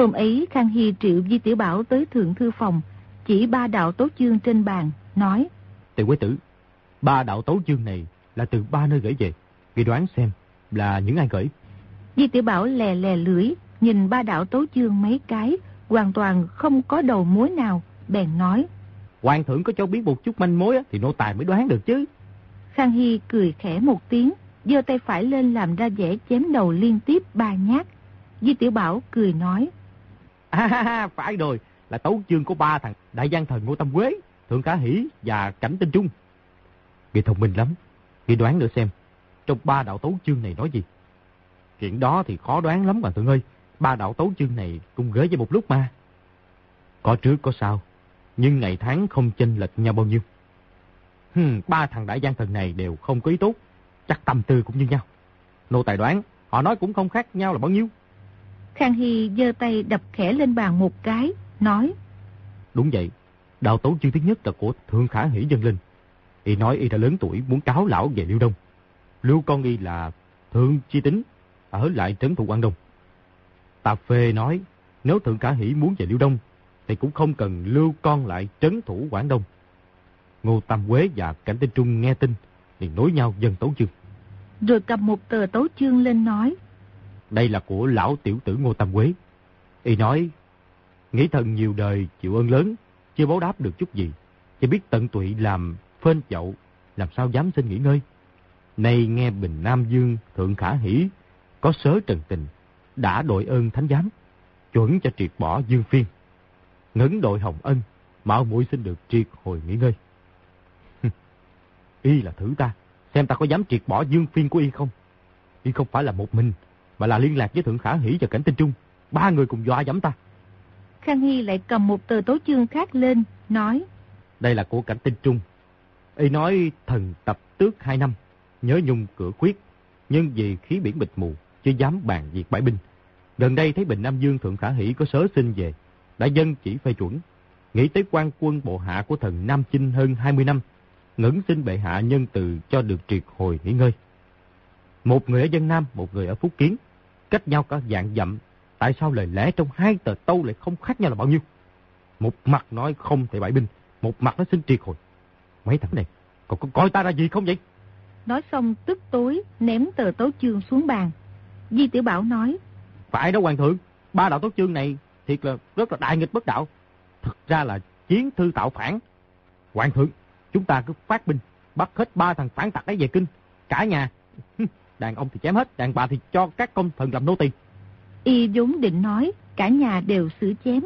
Hôm ấy Khang Hy triệu Di Tiểu Bảo tới thượng thư phòng, chỉ ba đạo tấu chương trên bàn, nói. Tiểu quế tử, ba đạo tấu chương này là từ ba nơi gửi về. Ghi đoán xem là những ai gửi. Di Tiểu Bảo lè lè lưỡi, nhìn ba đạo tấu chương mấy cái, hoàn toàn không có đầu mối nào, bèn nói. Hoàng thượng có cho biết một chút manh mối thì nô tài mới đoán được chứ. Khang Hy cười khẽ một tiếng, giơ tay phải lên làm ra vẻ chém đầu liên tiếp ba nhát. Di Tiểu Bảo cười nói. À, phải rồi, là tấu chương của ba thằng đại giang thần Ngô Tâm Quế, Thượng Cá Hỷ và Cảnh Tinh Trung. Ghi thông minh lắm, ghi đoán nữa xem, trong ba đạo tấu chương này nói gì. Chuyện đó thì khó đoán lắm mà thượng ơi, ba đạo tấu chương này cùng gửi với một lúc mà. Có trước có sau, nhưng ngày tháng không chênh lệch nhau bao nhiêu. Hừm, ba thằng đại giang thần này đều không có ý tốt, chắc tâm tư cũng như nhau. Nô tài đoán, họ nói cũng không khác nhau là bao nhiêu. Khang Hy giơ tay đập khẽ lên bàn một cái, nói. Đúng vậy, đạo tấu chương thứ nhất là của Thượng Khả Hỷ Dân Linh. Y nói y đã lớn tuổi muốn cáo lão về Liêu Đông. Lưu con y là Thượng Chi Tính, ở lại trấn thủ Quảng Đông. Tà Phê nói, nếu Thượng Khả Hỷ muốn về Liêu Đông, thì cũng không cần lưu con lại trấn thủ Quảng Đông. Ngô Tam Quế và Cảnh Tinh Trung nghe tin, liền nối nhau dân tấu chương. Rồi cầm một tờ tấu chương lên nói. Đây là của lão tiểu tử Ngô Tam Quế. Y nói, nghĩ thần nhiều đời chịu ơn lớn, chưa báo đáp được chút gì. Chỉ biết tận tụy làm phên chậu, làm sao dám xin nghỉ ngơi. Nay nghe Bình Nam Dương Thượng Khả Hỷ có sớ trần tình, đã đội ơn thánh giám, chuẩn cho triệt bỏ Dương Phiên. Ngấn đội Hồng Ân, mạo muội xin được triệt hồi nghỉ ngơi. y là thử ta, xem ta có dám triệt bỏ Dương Phiên của y không. Y không phải là một mình, mà là liên lạc với Thượng Khả Hỷ và Cảnh Tinh Trung. Ba người cùng dọa dẫm ta. Khang Hy lại cầm một tờ tố chương khác lên, nói. Đây là của Cảnh Tinh Trung. Y nói thần tập tước hai năm, nhớ nhung cửa khuyết, nhưng vì khí biển bịch mù, chưa dám bàn việc bãi binh. Gần đây thấy Bình Nam Dương Thượng Khả Hỷ có sớ xin về, đã dân chỉ phê chuẩn. Nghĩ tới quan quân bộ hạ của thần Nam Chinh hơn 20 năm, ngẩn xin bệ hạ nhân từ cho được triệt hồi nghỉ ngơi. Một người ở dân Nam, một người ở Phúc Kiến, cách nhau cả dạng dặm, tại sao lời lẽ trong hai tờ tâu lại không khác nhau là bao nhiêu? Một mặt nói không thể bãi binh, một mặt nó xin triệt hồi. Mấy thằng này, còn có coi ta ra gì không vậy? Nói xong tức tối, ném tờ tấu chương xuống bàn. Di Tiểu Bảo nói. Phải đó hoàng thượng, ba đạo tấu chương này thiệt là rất là đại nghịch bất đạo. Thật ra là chiến thư tạo phản. Hoàng thượng, chúng ta cứ phát binh, bắt hết ba thằng phản tặc ấy về kinh. Cả nhà, đàn ông thì chém hết, đàn bà thì cho các công thần làm nô tỳ. Y vốn định nói, cả nhà đều xử chém.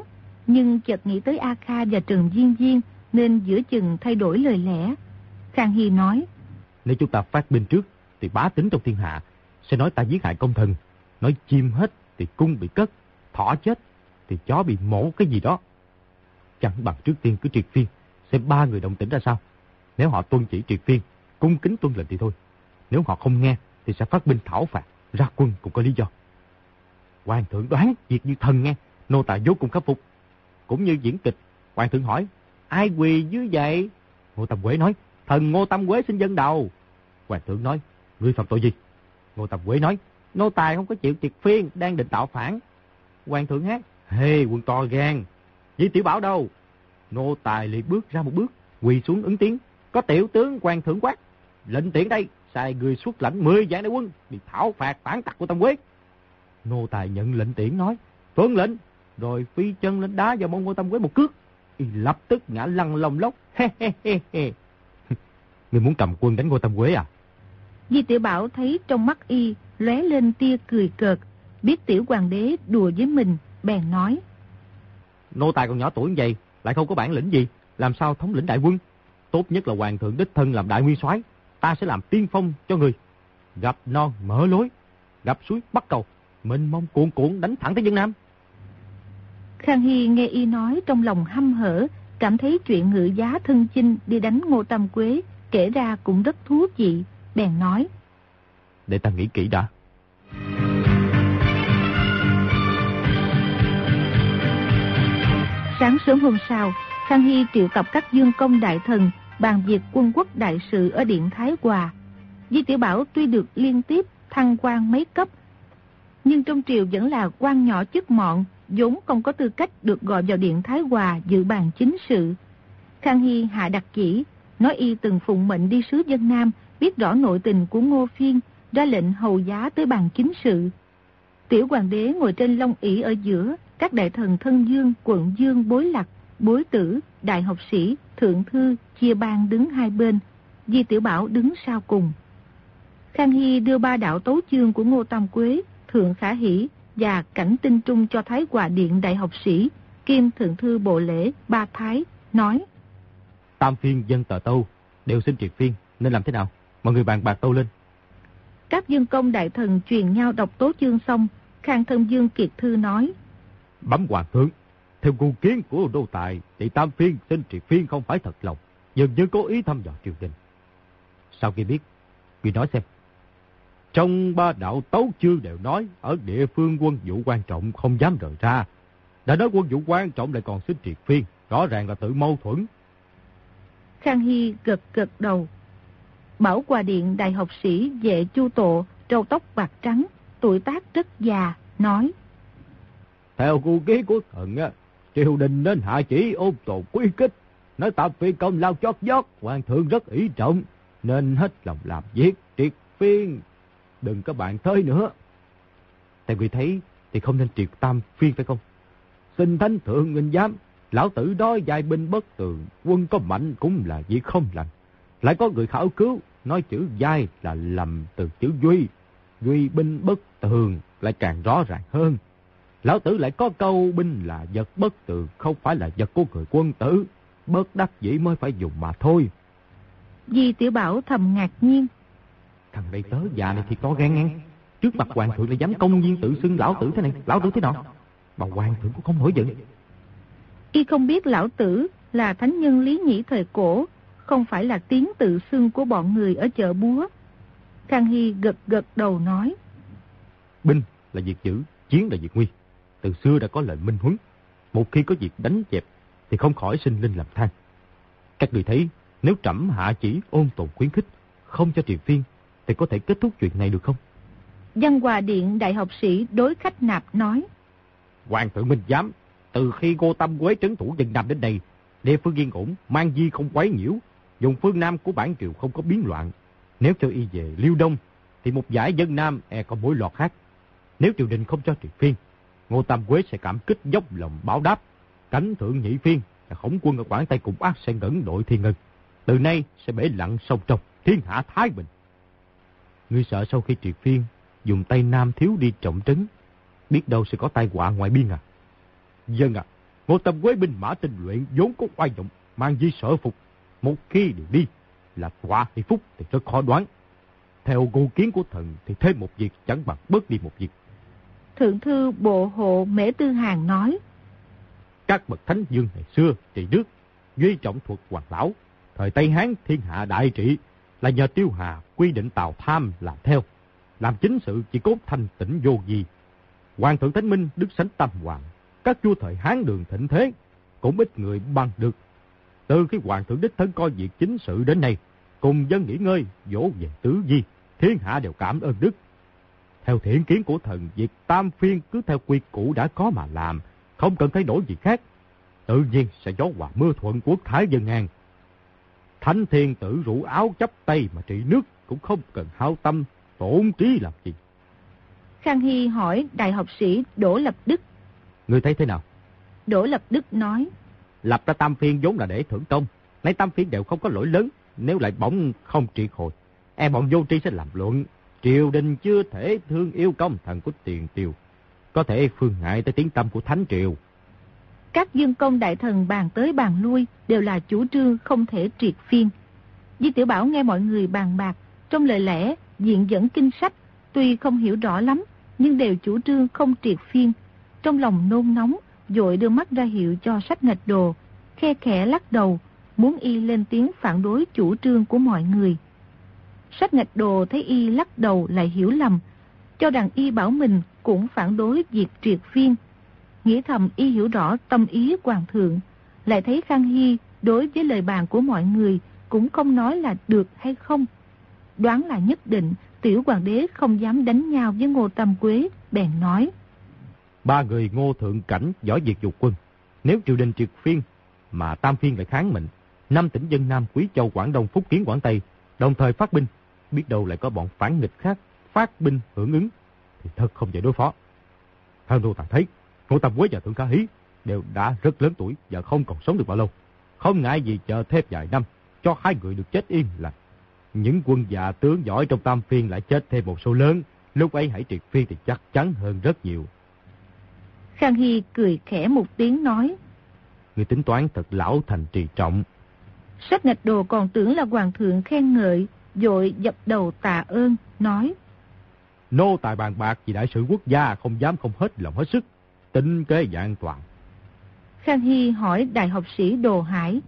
Nhưng chợt nghĩ tới A Kha và Trần Diên Diên, nên giữa chừng thay đổi lời lẽ. Khang Hy nói, Nếu chúng ta phát binh trước, thì bá tính trong thiên hạ, sẽ nói ta giết hại công thần. Nói chim hết, thì cung bị cất, thỏ chết, thì chó bị mổ cái gì đó. Chẳng bằng trước tiên cứ triệt phiên, xem ba người đồng tĩnh ra sao. Nếu họ tuân chỉ triệt phiên, cung kính tuân lệnh thì thôi. Nếu họ không nghe, thì sẽ phát binh thảo phạt, ra quân cũng có lý do. Hoàng thượng đoán việc như thần nghe, nô tài vô cùng khắc phục. Cũng như diễn kịch, hoàng thượng hỏi, ai quỳ dưới vậy? Ngô Tâm Quế nói, thần Ngô Tâm Quế xin dân đầu. Hoàng thượng nói, ngươi phạm tội gì? Ngô Tâm Quế nói, nô tài không có chịu triệt phiên, đang định tạo phản. Hoàng thượng hát, hê quân to gan, với tiểu bảo đâu? Nô tài liệt bước ra một bước, quỳ xuống ứng tiếng, có tiểu tướng quan thượng quát, lệnh tiện đây, sai người xuất lãnh 10 vạn đại quân đi thảo phạt phản tặc của Tâm Quế. Nô tài nhận lệnh tiễn nói, tuân lệnh, rồi phi chân lên đá vào mông của Tâm Quế một cước. Y lập tức ngã lăn lông lốc, he he he he. Người muốn cầm quân đánh Ngô Tâm Quế à? Di tiểu Bảo thấy trong mắt y lóe lên tia cười cợt, biết tiểu hoàng đế đùa với mình, bèn nói. Nô tài còn nhỏ tuổi như vậy, lại không có bản lĩnh gì, làm sao thống lĩnh đại quân? Tốt nhất là hoàng thượng đích thân làm đại nguyên soái, ta sẽ làm tiên phong cho người. Gặp non mở lối, gặp suối bắt cầu, mình mong cuộn cuộn đánh thẳng tới dân Nam. Khang Hy nghe y nói trong lòng hâm hở, cảm thấy chuyện ngự giá thân chinh đi đánh Ngô Tam Quế kể ra cũng rất thú vị, bèn nói. Để ta nghĩ kỹ đã. Sáng sớm hôm sau, Khang Hy triệu tập các dương công đại thần bàn việc quân quốc đại sự ở Điện Thái Hòa. Di Tiểu Bảo tuy được liên tiếp thăng quan mấy cấp, nhưng trong triều vẫn là quan nhỏ chức mọn, vốn không có tư cách được gọi vào điện Thái Hòa dự bàn chính sự. Khang Hy hạ đặc chỉ, nói y từng phụng mệnh đi sứ dân Nam, biết rõ nội tình của Ngô Phiên, ra lệnh hầu giá tới bàn chính sự. Tiểu hoàng đế ngồi trên long ỷ ở giữa, các đại thần thân dương, quận dương, bối lạc, bối tử, đại học sĩ, thượng thư, chia ban đứng hai bên, Di Tiểu Bảo đứng sau cùng. Khang Hy đưa ba đạo tấu chương của Ngô Tam Quế, Thượng Khả Hỷ và Cảnh Tinh Trung cho Thái Hòa Điện Đại học sĩ, Kim Thượng Thư Bộ Lễ, Ba Thái, nói. Tam phiên dân tờ tâu, đều xin triệt phiên, nên làm thế nào? Mọi người bàn bạc tâu lên. Các dương công đại thần truyền nhau đọc tố chương xong, Khang Thân Dương Kiệt Thư nói. Bấm hoàng thượng, theo cu kiến của đô tài, thì tam phiên xin triệt phiên không phải thật lòng, dần dần có ý thăm dò triều đình. Sau khi biết, Người nói xem. Trong ba đạo tấu chương đều nói, ở địa phương quân vụ quan trọng không dám rời ra. Đã nói quân vụ quan trọng lại còn xin triệt phiên, rõ ràng là tự mâu thuẫn. Khang Hy gật gật đầu. Bảo Hòa Điện đại học sĩ Vệ Chu Tộ, trâu tóc bạc trắng, tuổi tác rất già, nói. Theo cu ký của thần, á, triều đình nên hạ chỉ ôn tồn quy kích. Nói tạm phi công lao chót vót, hoàng thượng rất ý trọng, nên hết lòng làm việc, triệt phiên. Đừng có bạn thơi nữa. Tại vì thấy thì không nên triệt tam phiên phải không? Xin thánh thượng nghênh giám, lão tử đó dài binh bất tường, quân có mạnh cũng là việc không lành. Lại có người khảo cứu, nói chữ dai là lầm từ chữ duy. Duy binh bất tường lại càng rõ ràng hơn. Lão tử lại có câu binh là vật bất tường, không phải là vật của người quân tử. Bất đắc dĩ mới phải dùng mà thôi. Di Tiểu Bảo thầm ngạc nhiên. Thằng đây tớ già này thì có gan ngang. Trước mặt hoàng thượng lại dám công nhiên tự xưng lão tử thế này. Lão tử thế nào? Mà hoàng thượng cũng không nổi giận. Y không biết lão tử là thánh nhân lý nhĩ thời cổ, không phải là tiếng tự xưng của bọn người ở chợ búa. Khang Hy gật gật đầu nói. Binh là việc chữ, chiến là việc nguy. Từ xưa đã có lệnh minh huấn. Một khi có việc đánh dẹp thì không khỏi sinh linh làm than. Các người thấy nếu trẫm hạ chỉ ôn tồn khuyến khích, không cho triều phiên, thì có thể kết thúc chuyện này được không? Văn Hòa Điện đại học sĩ đối khách nạp nói. Hoàng thượng Minh giám, từ khi cô Tâm Quế trấn thủ dân Nam đến đây, địa phương yên ổn, mang di không quấy nhiễu, dùng phương Nam của bản triều không có biến loạn. Nếu cho y về Liêu Đông, thì một giải dân Nam e có mối lọt khác. Nếu triều đình không cho triều phiên, Ngô Tam Quế sẽ cảm kích dốc lòng báo đáp. Cánh thượng nhị phiên là khổng quân ở Quảng Tây cùng ác sẽ ngẩn đội thiên ngân từ nay sẽ bể lặng sông trong, thiên hạ thái bình. Ngươi sợ sau khi triệt phiên, dùng tay Nam thiếu đi trọng trấn, biết đâu sẽ có tai họa ngoài biên à? Dân à, ngô tâm quế binh mã tinh luyện vốn có oai dụng mang di sở phục. Một khi đều đi, là quả hay phúc thì rất khó đoán. Theo cô kiến của thần thì thêm một việc chẳng bằng bớt đi một việc. Thượng thư bộ hộ Mễ Tư Hàng nói. Các bậc thánh dương ngày xưa trị nước, duy trọng thuật hoàng lão, Thời Tây Hán thiên hạ đại trị là nhờ Tiêu Hà quy định Tào Tham làm theo. Làm chính sự chỉ cốt thanh tĩnh vô gì. Hoàng thượng Thánh Minh đức sánh tâm hoàng. Các vua thời Hán đường thịnh thế cũng ít người bằng được. Từ khi Hoàng thượng đích thân coi việc chính sự đến nay, cùng dân nghỉ ngơi, dỗ về tứ di, thiên hạ đều cảm ơn đức. Theo thiện kiến của thần, việc tam phiên cứ theo quy cũ đã có mà làm, không cần thay đổi gì khác. Tự nhiên sẽ gió hòa mưa thuận quốc thái dân ngang, Thánh thiên tử rủ áo chấp tay mà trị nước cũng không cần hao tâm, tổn trí làm gì. Khang Hy hỏi đại học sĩ Đỗ Lập Đức. Người thấy thế nào? Đỗ Lập Đức nói. Lập ra tam phiên vốn là để thưởng công. Lấy tam phiên đều không có lỗi lớn. Nếu lại bỗng không triệt hồi, e bọn vô tri sẽ làm luận. Triều đình chưa thể thương yêu công thần của tiền triều. Có thể phương ngại tới tiếng tâm của thánh triều. Các dương công đại thần bàn tới bàn lui đều là chủ trương không thể triệt phiên. Di Tiểu Bảo nghe mọi người bàn bạc, trong lời lẽ, diện dẫn kinh sách, tuy không hiểu rõ lắm, nhưng đều chủ trương không triệt phiên. Trong lòng nôn nóng, dội đưa mắt ra hiệu cho sách ngạch đồ, khe khẽ lắc đầu, muốn y lên tiếng phản đối chủ trương của mọi người. Sách ngạch đồ thấy y lắc đầu lại hiểu lầm, cho rằng y bảo mình cũng phản đối việc triệt phiên, Nghĩ thầm y hiểu rõ tâm ý hoàng thượng, lại thấy Khang Hy đối với lời bàn của mọi người cũng không nói là được hay không. Đoán là nhất định tiểu hoàng đế không dám đánh nhau với Ngô Tâm Quế, bèn nói. Ba người ngô thượng cảnh giỏi việc dục quân. Nếu triều đình triệt phiên mà Tam Phiên lại kháng mệnh, năm tỉnh dân Nam Quý Châu Quảng Đông Phúc Kiến Quảng Tây đồng thời phát binh, biết đâu lại có bọn phản nghịch khác phát binh hưởng ứng thì thật không dễ đối phó. Theo tôi tạm thấy, Ngô Tam Quế và Thượng Khả Hí đều đã rất lớn tuổi và không còn sống được bao lâu. Không ngại gì chờ thêm vài năm cho hai người được chết yên là những quân già tướng giỏi trong tam phiên lại chết thêm một số lớn. Lúc ấy hãy triệt phiên thì chắc chắn hơn rất nhiều. Khang Hy cười khẽ một tiếng nói. Người tính toán thật lão thành trì trọng. Sách ngạch đồ còn tưởng là hoàng thượng khen ngợi, dội dập đầu tạ ơn, nói. Nô tài bàn bạc vì đại sự quốc gia không dám không hết lòng hết sức, tính kế dạng toàn. Khang Hy hỏi đại học sĩ Đồ Hải.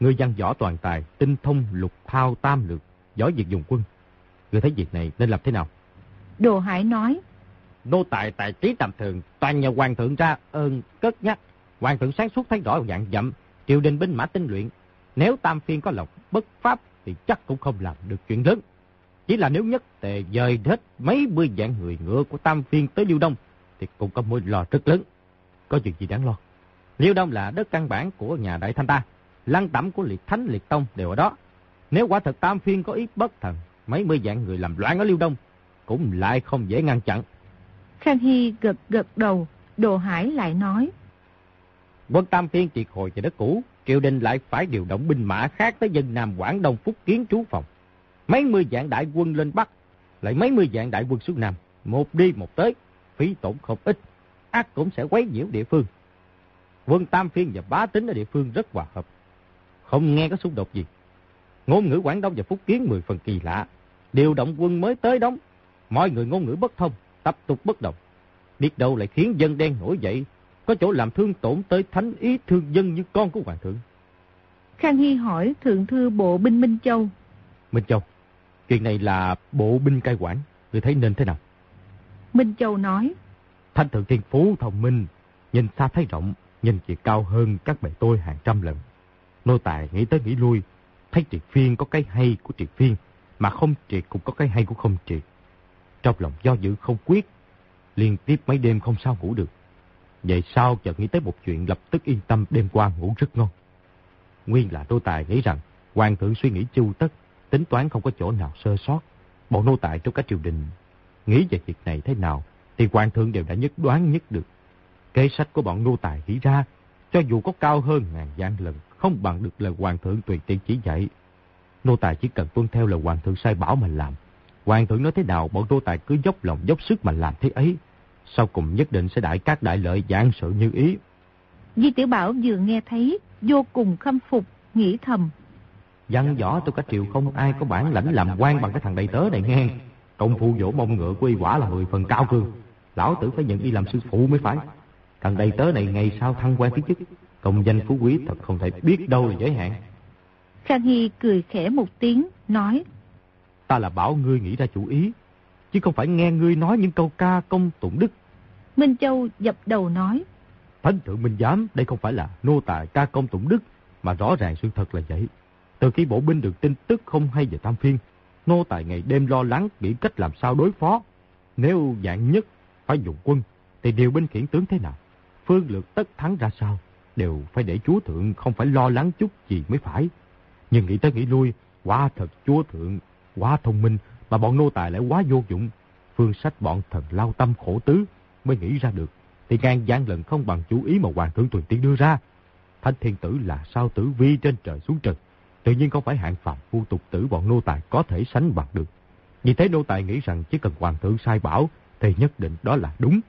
Người văn võ toàn tài, tinh thông lục thao tam lược, giỏi việc dùng quân. Người thấy việc này nên làm thế nào? Đồ Hải nói. Nô tài tài trí tầm thường, toàn nhờ hoàng thượng ra ơn cất nhắc. Hoàng thượng sáng suốt thấy rõ dạng dậm, triều đình binh mã tinh luyện. Nếu tam phiên có lộc bất pháp thì chắc cũng không làm được chuyện lớn. Chỉ là nếu nhất tề dời hết mấy mươi vạn người ngựa của tam phiên tới Liêu Đông thì cũng có mối lo rất lớn. Có chuyện gì đáng lo? Liêu Đông là đất căn bản của nhà Đại Thanh ta. Lăng tẩm của liệt thánh liệt tông đều ở đó. Nếu quả thật tam phiên có ý bất thần, mấy mươi vạn người làm loạn ở Liêu Đông, cũng lại không dễ ngăn chặn. Khang Hy gật gật đầu, Đồ Hải lại nói. Quân tam phiên triệt hồi về đất cũ, triều đình lại phải điều động binh mã khác tới dân Nam Quảng Đông Phúc Kiến trú phòng. Mấy mươi vạn đại quân lên Bắc, lại mấy mươi vạn đại quân xuống Nam, một đi một tới, phí tổn không ít, ác cũng sẽ quấy nhiễu địa phương. Quân Tam Phiên và Bá Tính ở địa phương rất hòa hợp, không nghe có xung đột gì. Ngôn ngữ Quảng Đông và Phúc Kiến mười phần kỳ lạ, điều động quân mới tới đóng, mọi người ngôn ngữ bất thông, tập tục bất đồng. Biết đâu lại khiến dân đen nổi dậy, có chỗ làm thương tổn tới thánh ý thương dân như con của Hoàng thượng. Khang Hy hỏi Thượng Thư Bộ Binh Minh Châu. Minh Châu, chuyện này là bộ binh cai quản, người thấy nên thế nào? Minh Châu nói. Thanh thượng thiên phú thông minh, nhìn xa thấy rộng, nhìn chỉ cao hơn các bề tôi hàng trăm lần. Nô tài nghĩ tới nghĩ lui, thấy triệt phiên có cái hay của triệt phiên, mà không triệt cũng có cái hay của không triệt. Trong lòng do dự không quyết, liên tiếp mấy đêm không sao ngủ được. Vậy sao chợt nghĩ tới một chuyện lập tức yên tâm đêm qua ngủ rất ngon. Nguyên là nô tài nghĩ rằng hoàng thượng suy nghĩ chu tất, tính toán không có chỗ nào sơ sót. Bọn nô tài trong các triều đình nghĩ về việc này thế nào thì hoàng thượng đều đã nhất đoán nhất được. Kế sách của bọn nô tài nghĩ ra, cho dù có cao hơn ngàn vạn lần, không bằng được lời hoàng thượng tùy tiện chỉ dạy. Nô tài chỉ cần tuân theo lời hoàng thượng sai bảo mà làm. Hoàng thượng nói thế nào, bọn nô tài cứ dốc lòng dốc sức mà làm thế ấy. Sau cùng nhất định sẽ đại các đại lợi giảng sự như ý. Di Tiểu Bảo vừa nghe thấy, vô cùng khâm phục, nghĩ thầm. Văn võ tôi cả triều không ai có bản lãnh làm quan bằng cái thằng đầy tớ này nghe. Công phu vỗ mông ngựa của y quả là 10 phần cao cường. Lão tử phải nhận y làm sư phụ mới phải. Thằng đầy tớ này ngày sau thăng quan tiến chức. Công danh phú quý thật không thể biết đâu là giới hạn. Khang Hy cười khẽ một tiếng, nói. Ta là bảo ngươi nghĩ ra chủ ý, chứ không phải nghe ngươi nói những câu ca công tụng đức. Minh Châu dập đầu nói. Thánh thượng Minh Giám, đây không phải là nô tài ca công tụng đức, mà rõ ràng sự thật là vậy. Từ khi bộ binh được tin tức không hay về Tam Phiên, nô tài ngày đêm lo lắng nghĩ cách làm sao đối phó. Nếu dạng nhất phải dùng quân, thì điều binh khiển tướng thế nào? Phương lược tất thắng ra sao? Đều phải để chúa thượng không phải lo lắng chút gì mới phải. Nhưng nghĩ tới nghĩ lui, quá thật chúa thượng, quá thông minh, mà bọn nô tài lại quá vô dụng. Phương sách bọn thần lao tâm khổ tứ mới nghĩ ra được. Thì ngang gian lần không bằng chú ý mà hoàng thượng tùy tiên đưa ra. Thánh thiên tử là sao tử vi trên trời xuống trần. Tự nhiên không phải hạng phạm phu tục tử bọn nô tài có thể sánh bằng được. Vì thế nô tài nghĩ rằng chỉ cần hoàng thượng sai bảo thì nhất định đó là đúng.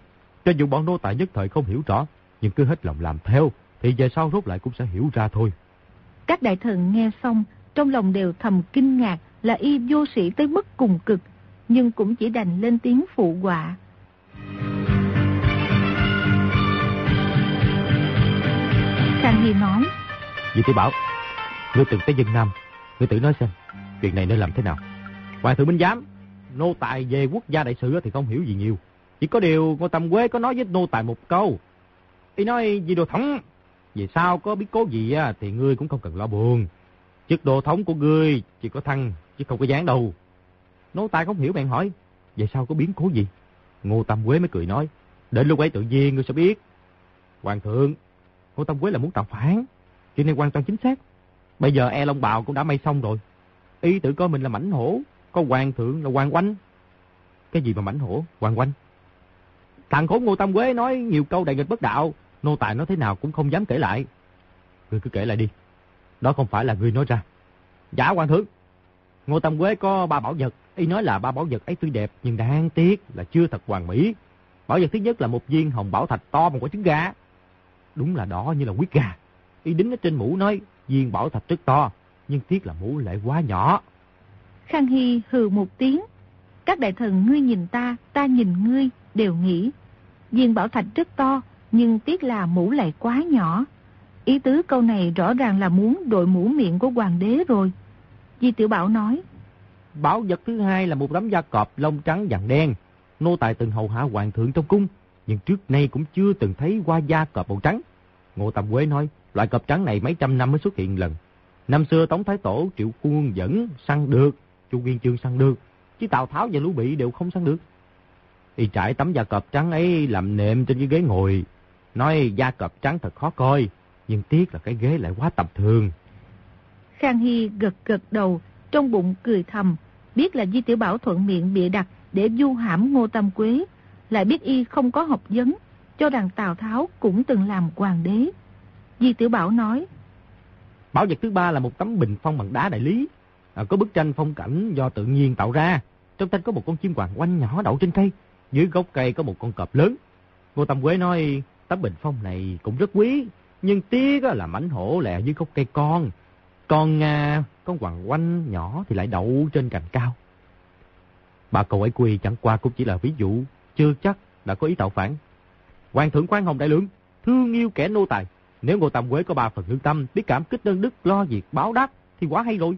Cho dù bọn nô tài nhất thời không hiểu rõ, nhưng cứ hết lòng làm theo thì về sau rốt lại cũng sẽ hiểu ra thôi. Các đại thần nghe xong, trong lòng đều thầm kinh ngạc là y vô sĩ tới mức cùng cực, nhưng cũng chỉ đành lên tiếng phụ họa. Khang Hy nói. Vì tiểu bảo, ngươi từng tới dân Nam, ngươi tự nói xem, chuyện này nên làm thế nào? Hoàng thượng minh giám, nô tài về quốc gia đại sự thì không hiểu gì nhiều. Chỉ có điều Ngô Tâm Quế có nói với nô tài một câu. Y nói vì đồ thống, về sau có biết cố gì á, thì ngươi cũng không cần lo buồn. Chức đồ thống của ngươi chỉ có thăng, chứ không có dáng đâu. Nô tài không hiểu bạn hỏi, về sau có biến cố gì? Ngô Tâm Quế mới cười nói, Đến lúc ấy tự nhiên ngươi sẽ biết. Hoàng thượng, Ngô Tâm Quế là muốn tạo phản. Chuyện này hoàn toàn chính xác. Bây giờ e Long Bào cũng đã may xong rồi. ý tự coi mình là mảnh hổ, có hoàng thượng là hoàng quanh. Cái gì mà mảnh hổ, hoàng quanh? Thằng khốn Ngô Tâm Quế nói nhiều câu đại nghịch bất đạo, nô tài nói thế nào cũng không dám kể lại. Ngươi cứ kể lại đi. Đó không phải là ngươi nói ra. Dạ hoàng thượng. Ngô Tâm Quế có ba bảo vật, y nói là ba bảo vật ấy tuy đẹp nhưng đáng tiếc là chưa thật hoàn mỹ. Bảo vật thứ nhất là một viên hồng bảo thạch to bằng quả trứng gà. Đúng là đó như là quyết gà. Y đính ở trên mũ nói viên bảo thạch rất to, nhưng tiếc là mũ lại quá nhỏ. Khang Hy hừ một tiếng. Các đại thần ngươi nhìn ta, ta nhìn ngươi, đều nghĩ. Viên bảo thạch rất to, nhưng tiếc là mũ lại quá nhỏ. Ý tứ câu này rõ ràng là muốn đội mũ miệng của hoàng đế rồi. Di Tiểu Bảo nói. Bảo vật thứ hai là một đám da cọp lông trắng vàng đen. Nô tài từng hầu hạ hoàng thượng trong cung, nhưng trước nay cũng chưa từng thấy qua da cọp màu trắng. Ngô Tam Quế nói, loại cọp trắng này mấy trăm năm mới xuất hiện lần. Năm xưa Tống Thái Tổ Triệu Quân dẫn săn được, Chu Nguyên Chương săn được, chứ Tào Tháo và Lũ Bị đều không săn được. Y trải tấm da cọp trắng ấy làm nệm trên cái ghế ngồi, nói da cọp trắng thật khó coi, nhưng tiếc là cái ghế lại quá tầm thường. Khang Hy gật gật đầu, trong bụng cười thầm, biết là Di Tiểu Bảo thuận miệng bịa đặt để du hãm Ngô Tam Quế, lại biết y không có học vấn, cho rằng Tào Tháo cũng từng làm hoàng đế. Di Tiểu Bảo nói, Bảo vật thứ ba là một tấm bình phong bằng đá đại lý, à, có bức tranh phong cảnh do tự nhiên tạo ra. Trong tranh có một con chim hoàng quanh nhỏ đậu trên cây, dưới gốc cây có một con cọp lớn. Ngô Tam Quế nói, tấm bình phong này cũng rất quý, nhưng tiếc là mảnh hổ lẹ dưới gốc cây con. Còn à, con hoàng quanh nhỏ thì lại đậu trên cành cao. Bà cậu ấy Quỳ chẳng qua cũng chỉ là ví dụ, chưa chắc đã có ý tạo phản. Hoàng thượng quan hồng đại lượng, thương yêu kẻ nô tài. Nếu Ngô Tam Quế có ba phần lương tâm, biết cảm kích đơn đức, lo việc báo đáp, thì quá hay rồi.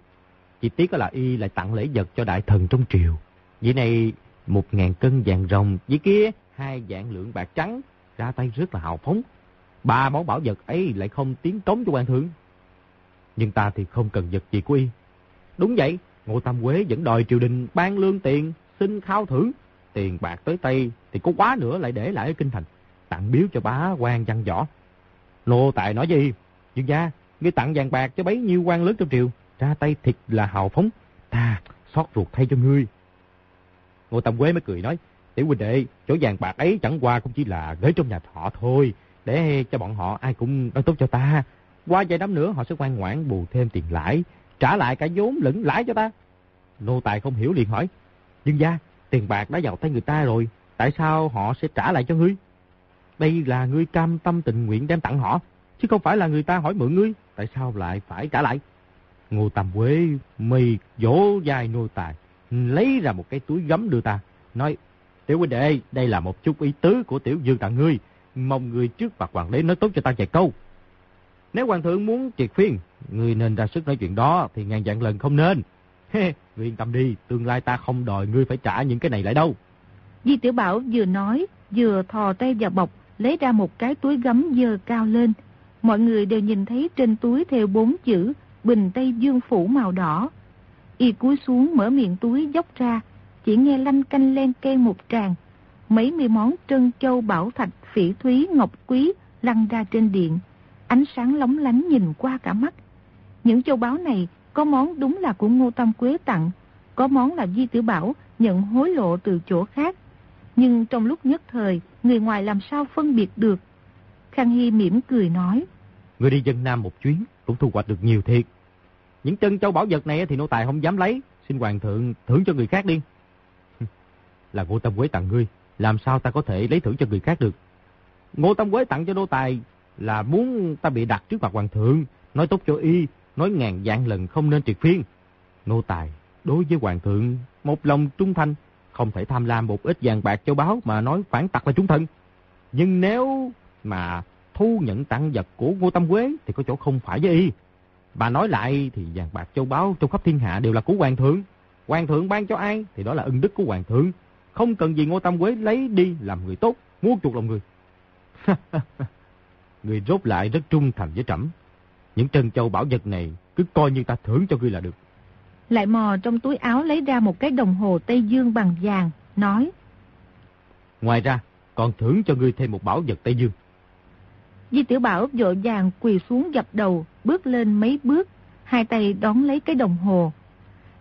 Chỉ tiếc là y lại tặng lễ vật cho đại thần trong triều. Vậy này, một ngàn cân vàng rồng, với kia hai vạn lượng bạc trắng, ra tay rất là hào phóng. Ba món bảo vật ấy lại không tiến cống cho quan thượng. Nhưng ta thì không cần vật gì của y. Đúng vậy, Ngô Tam Quế vẫn đòi triều đình ban lương tiền, xin khao thưởng. Tiền bạc tới tay thì có quá nữa lại để lại ở kinh thành. Tặng biếu cho bá quan văn võ. Nô tài nói gì? Dương gia, ngươi tặng vàng bạc cho bấy nhiêu quan lớn trong triều. Ra tay thiệt là hào phóng. Ta xót ruột thay cho ngươi. Ngô Tâm Quế mới cười nói. Tiểu huynh đệ, chỗ vàng bạc ấy chẳng qua cũng chỉ là gửi trong nhà họ thôi. Để cho bọn họ ai cũng đang tốt cho ta. Qua vài năm nữa họ sẽ ngoan ngoãn bù thêm tiền lãi. Trả lại cả vốn lẫn lãi cho ta. Nô tài không hiểu liền hỏi. Dương gia, tiền bạc đã vào tay người ta rồi. Tại sao họ sẽ trả lại cho ngươi? Đây là ngươi cam tâm tình nguyện đem tặng họ. Chứ không phải là người ta hỏi mượn ngươi. Tại sao lại phải trả lại? Ngô Tam Quế mì vỗ dài nô tài. Lấy ra một cái túi gấm đưa ta. Nói, tiểu huynh đệ, đây là một chút ý tứ của tiểu dương tặng ngươi. Mong ngươi trước mặt hoàng đế nói tốt cho ta vài câu. Nếu hoàng thượng muốn triệt phiên, ngươi nên ra sức nói chuyện đó thì ngàn vạn lần không nên. Ngươi yên tâm đi, tương lai ta không đòi ngươi phải trả những cái này lại đâu. Di Tiểu Bảo vừa nói, vừa thò tay vào bọc, lấy ra một cái túi gấm dơ cao lên. Mọi người đều nhìn thấy trên túi theo bốn chữ Bình Tây Dương Phủ màu đỏ. Y cúi xuống mở miệng túi dốc ra, chỉ nghe lanh canh len ken một tràng. Mấy mươi món trân châu bảo thạch phỉ thúy ngọc quý lăn ra trên điện. Ánh sáng lóng lánh nhìn qua cả mắt. Những châu báu này có món đúng là của Ngô Tam Quế tặng, có món là Di Tử Bảo nhận hối lộ từ chỗ khác. Nhưng trong lúc nhất thời, người ngoài làm sao phân biệt được. Khang Hy mỉm cười nói. Người đi dân Nam một chuyến, cũng thu hoạch được nhiều thiệt. Những chân châu bảo vật này thì nô tài không dám lấy. Xin hoàng thượng thưởng cho người khác đi. là Ngô Tâm Quế tặng ngươi. Làm sao ta có thể lấy thưởng cho người khác được? Ngô Tâm Quế tặng cho nô tài là muốn ta bị đặt trước mặt hoàng thượng. Nói tốt cho y. Nói ngàn dạng lần không nên triệt phiên. Nô tài, đối với hoàng thượng, một lòng trung thành. Không thể tham lam một ít vàng bạc châu báu mà nói phản tặc là chúng thân. Nhưng nếu mà thu nhận tặng vật của Ngô Tâm Quế thì có chỗ không phải với y. Bà nói lại thì vàng bạc châu báu trong khắp thiên hạ đều là của hoàng thượng. Hoàng thượng ban cho ai thì đó là ân đức của hoàng thượng. Không cần gì Ngô Tâm Quế lấy đi làm người tốt, muốn chuộc lòng người. người rốt lại rất trung thành với trẫm. Những trân châu bảo vật này cứ coi như ta thưởng cho ngươi là được. Lại mò trong túi áo lấy ra một cái đồng hồ Tây Dương bằng vàng, nói. Ngoài ra, còn thưởng cho ngươi thêm một bảo vật Tây Dương. Di Tiểu Bảo vội vàng quỳ xuống dập đầu, bước lên mấy bước, hai tay đón lấy cái đồng hồ.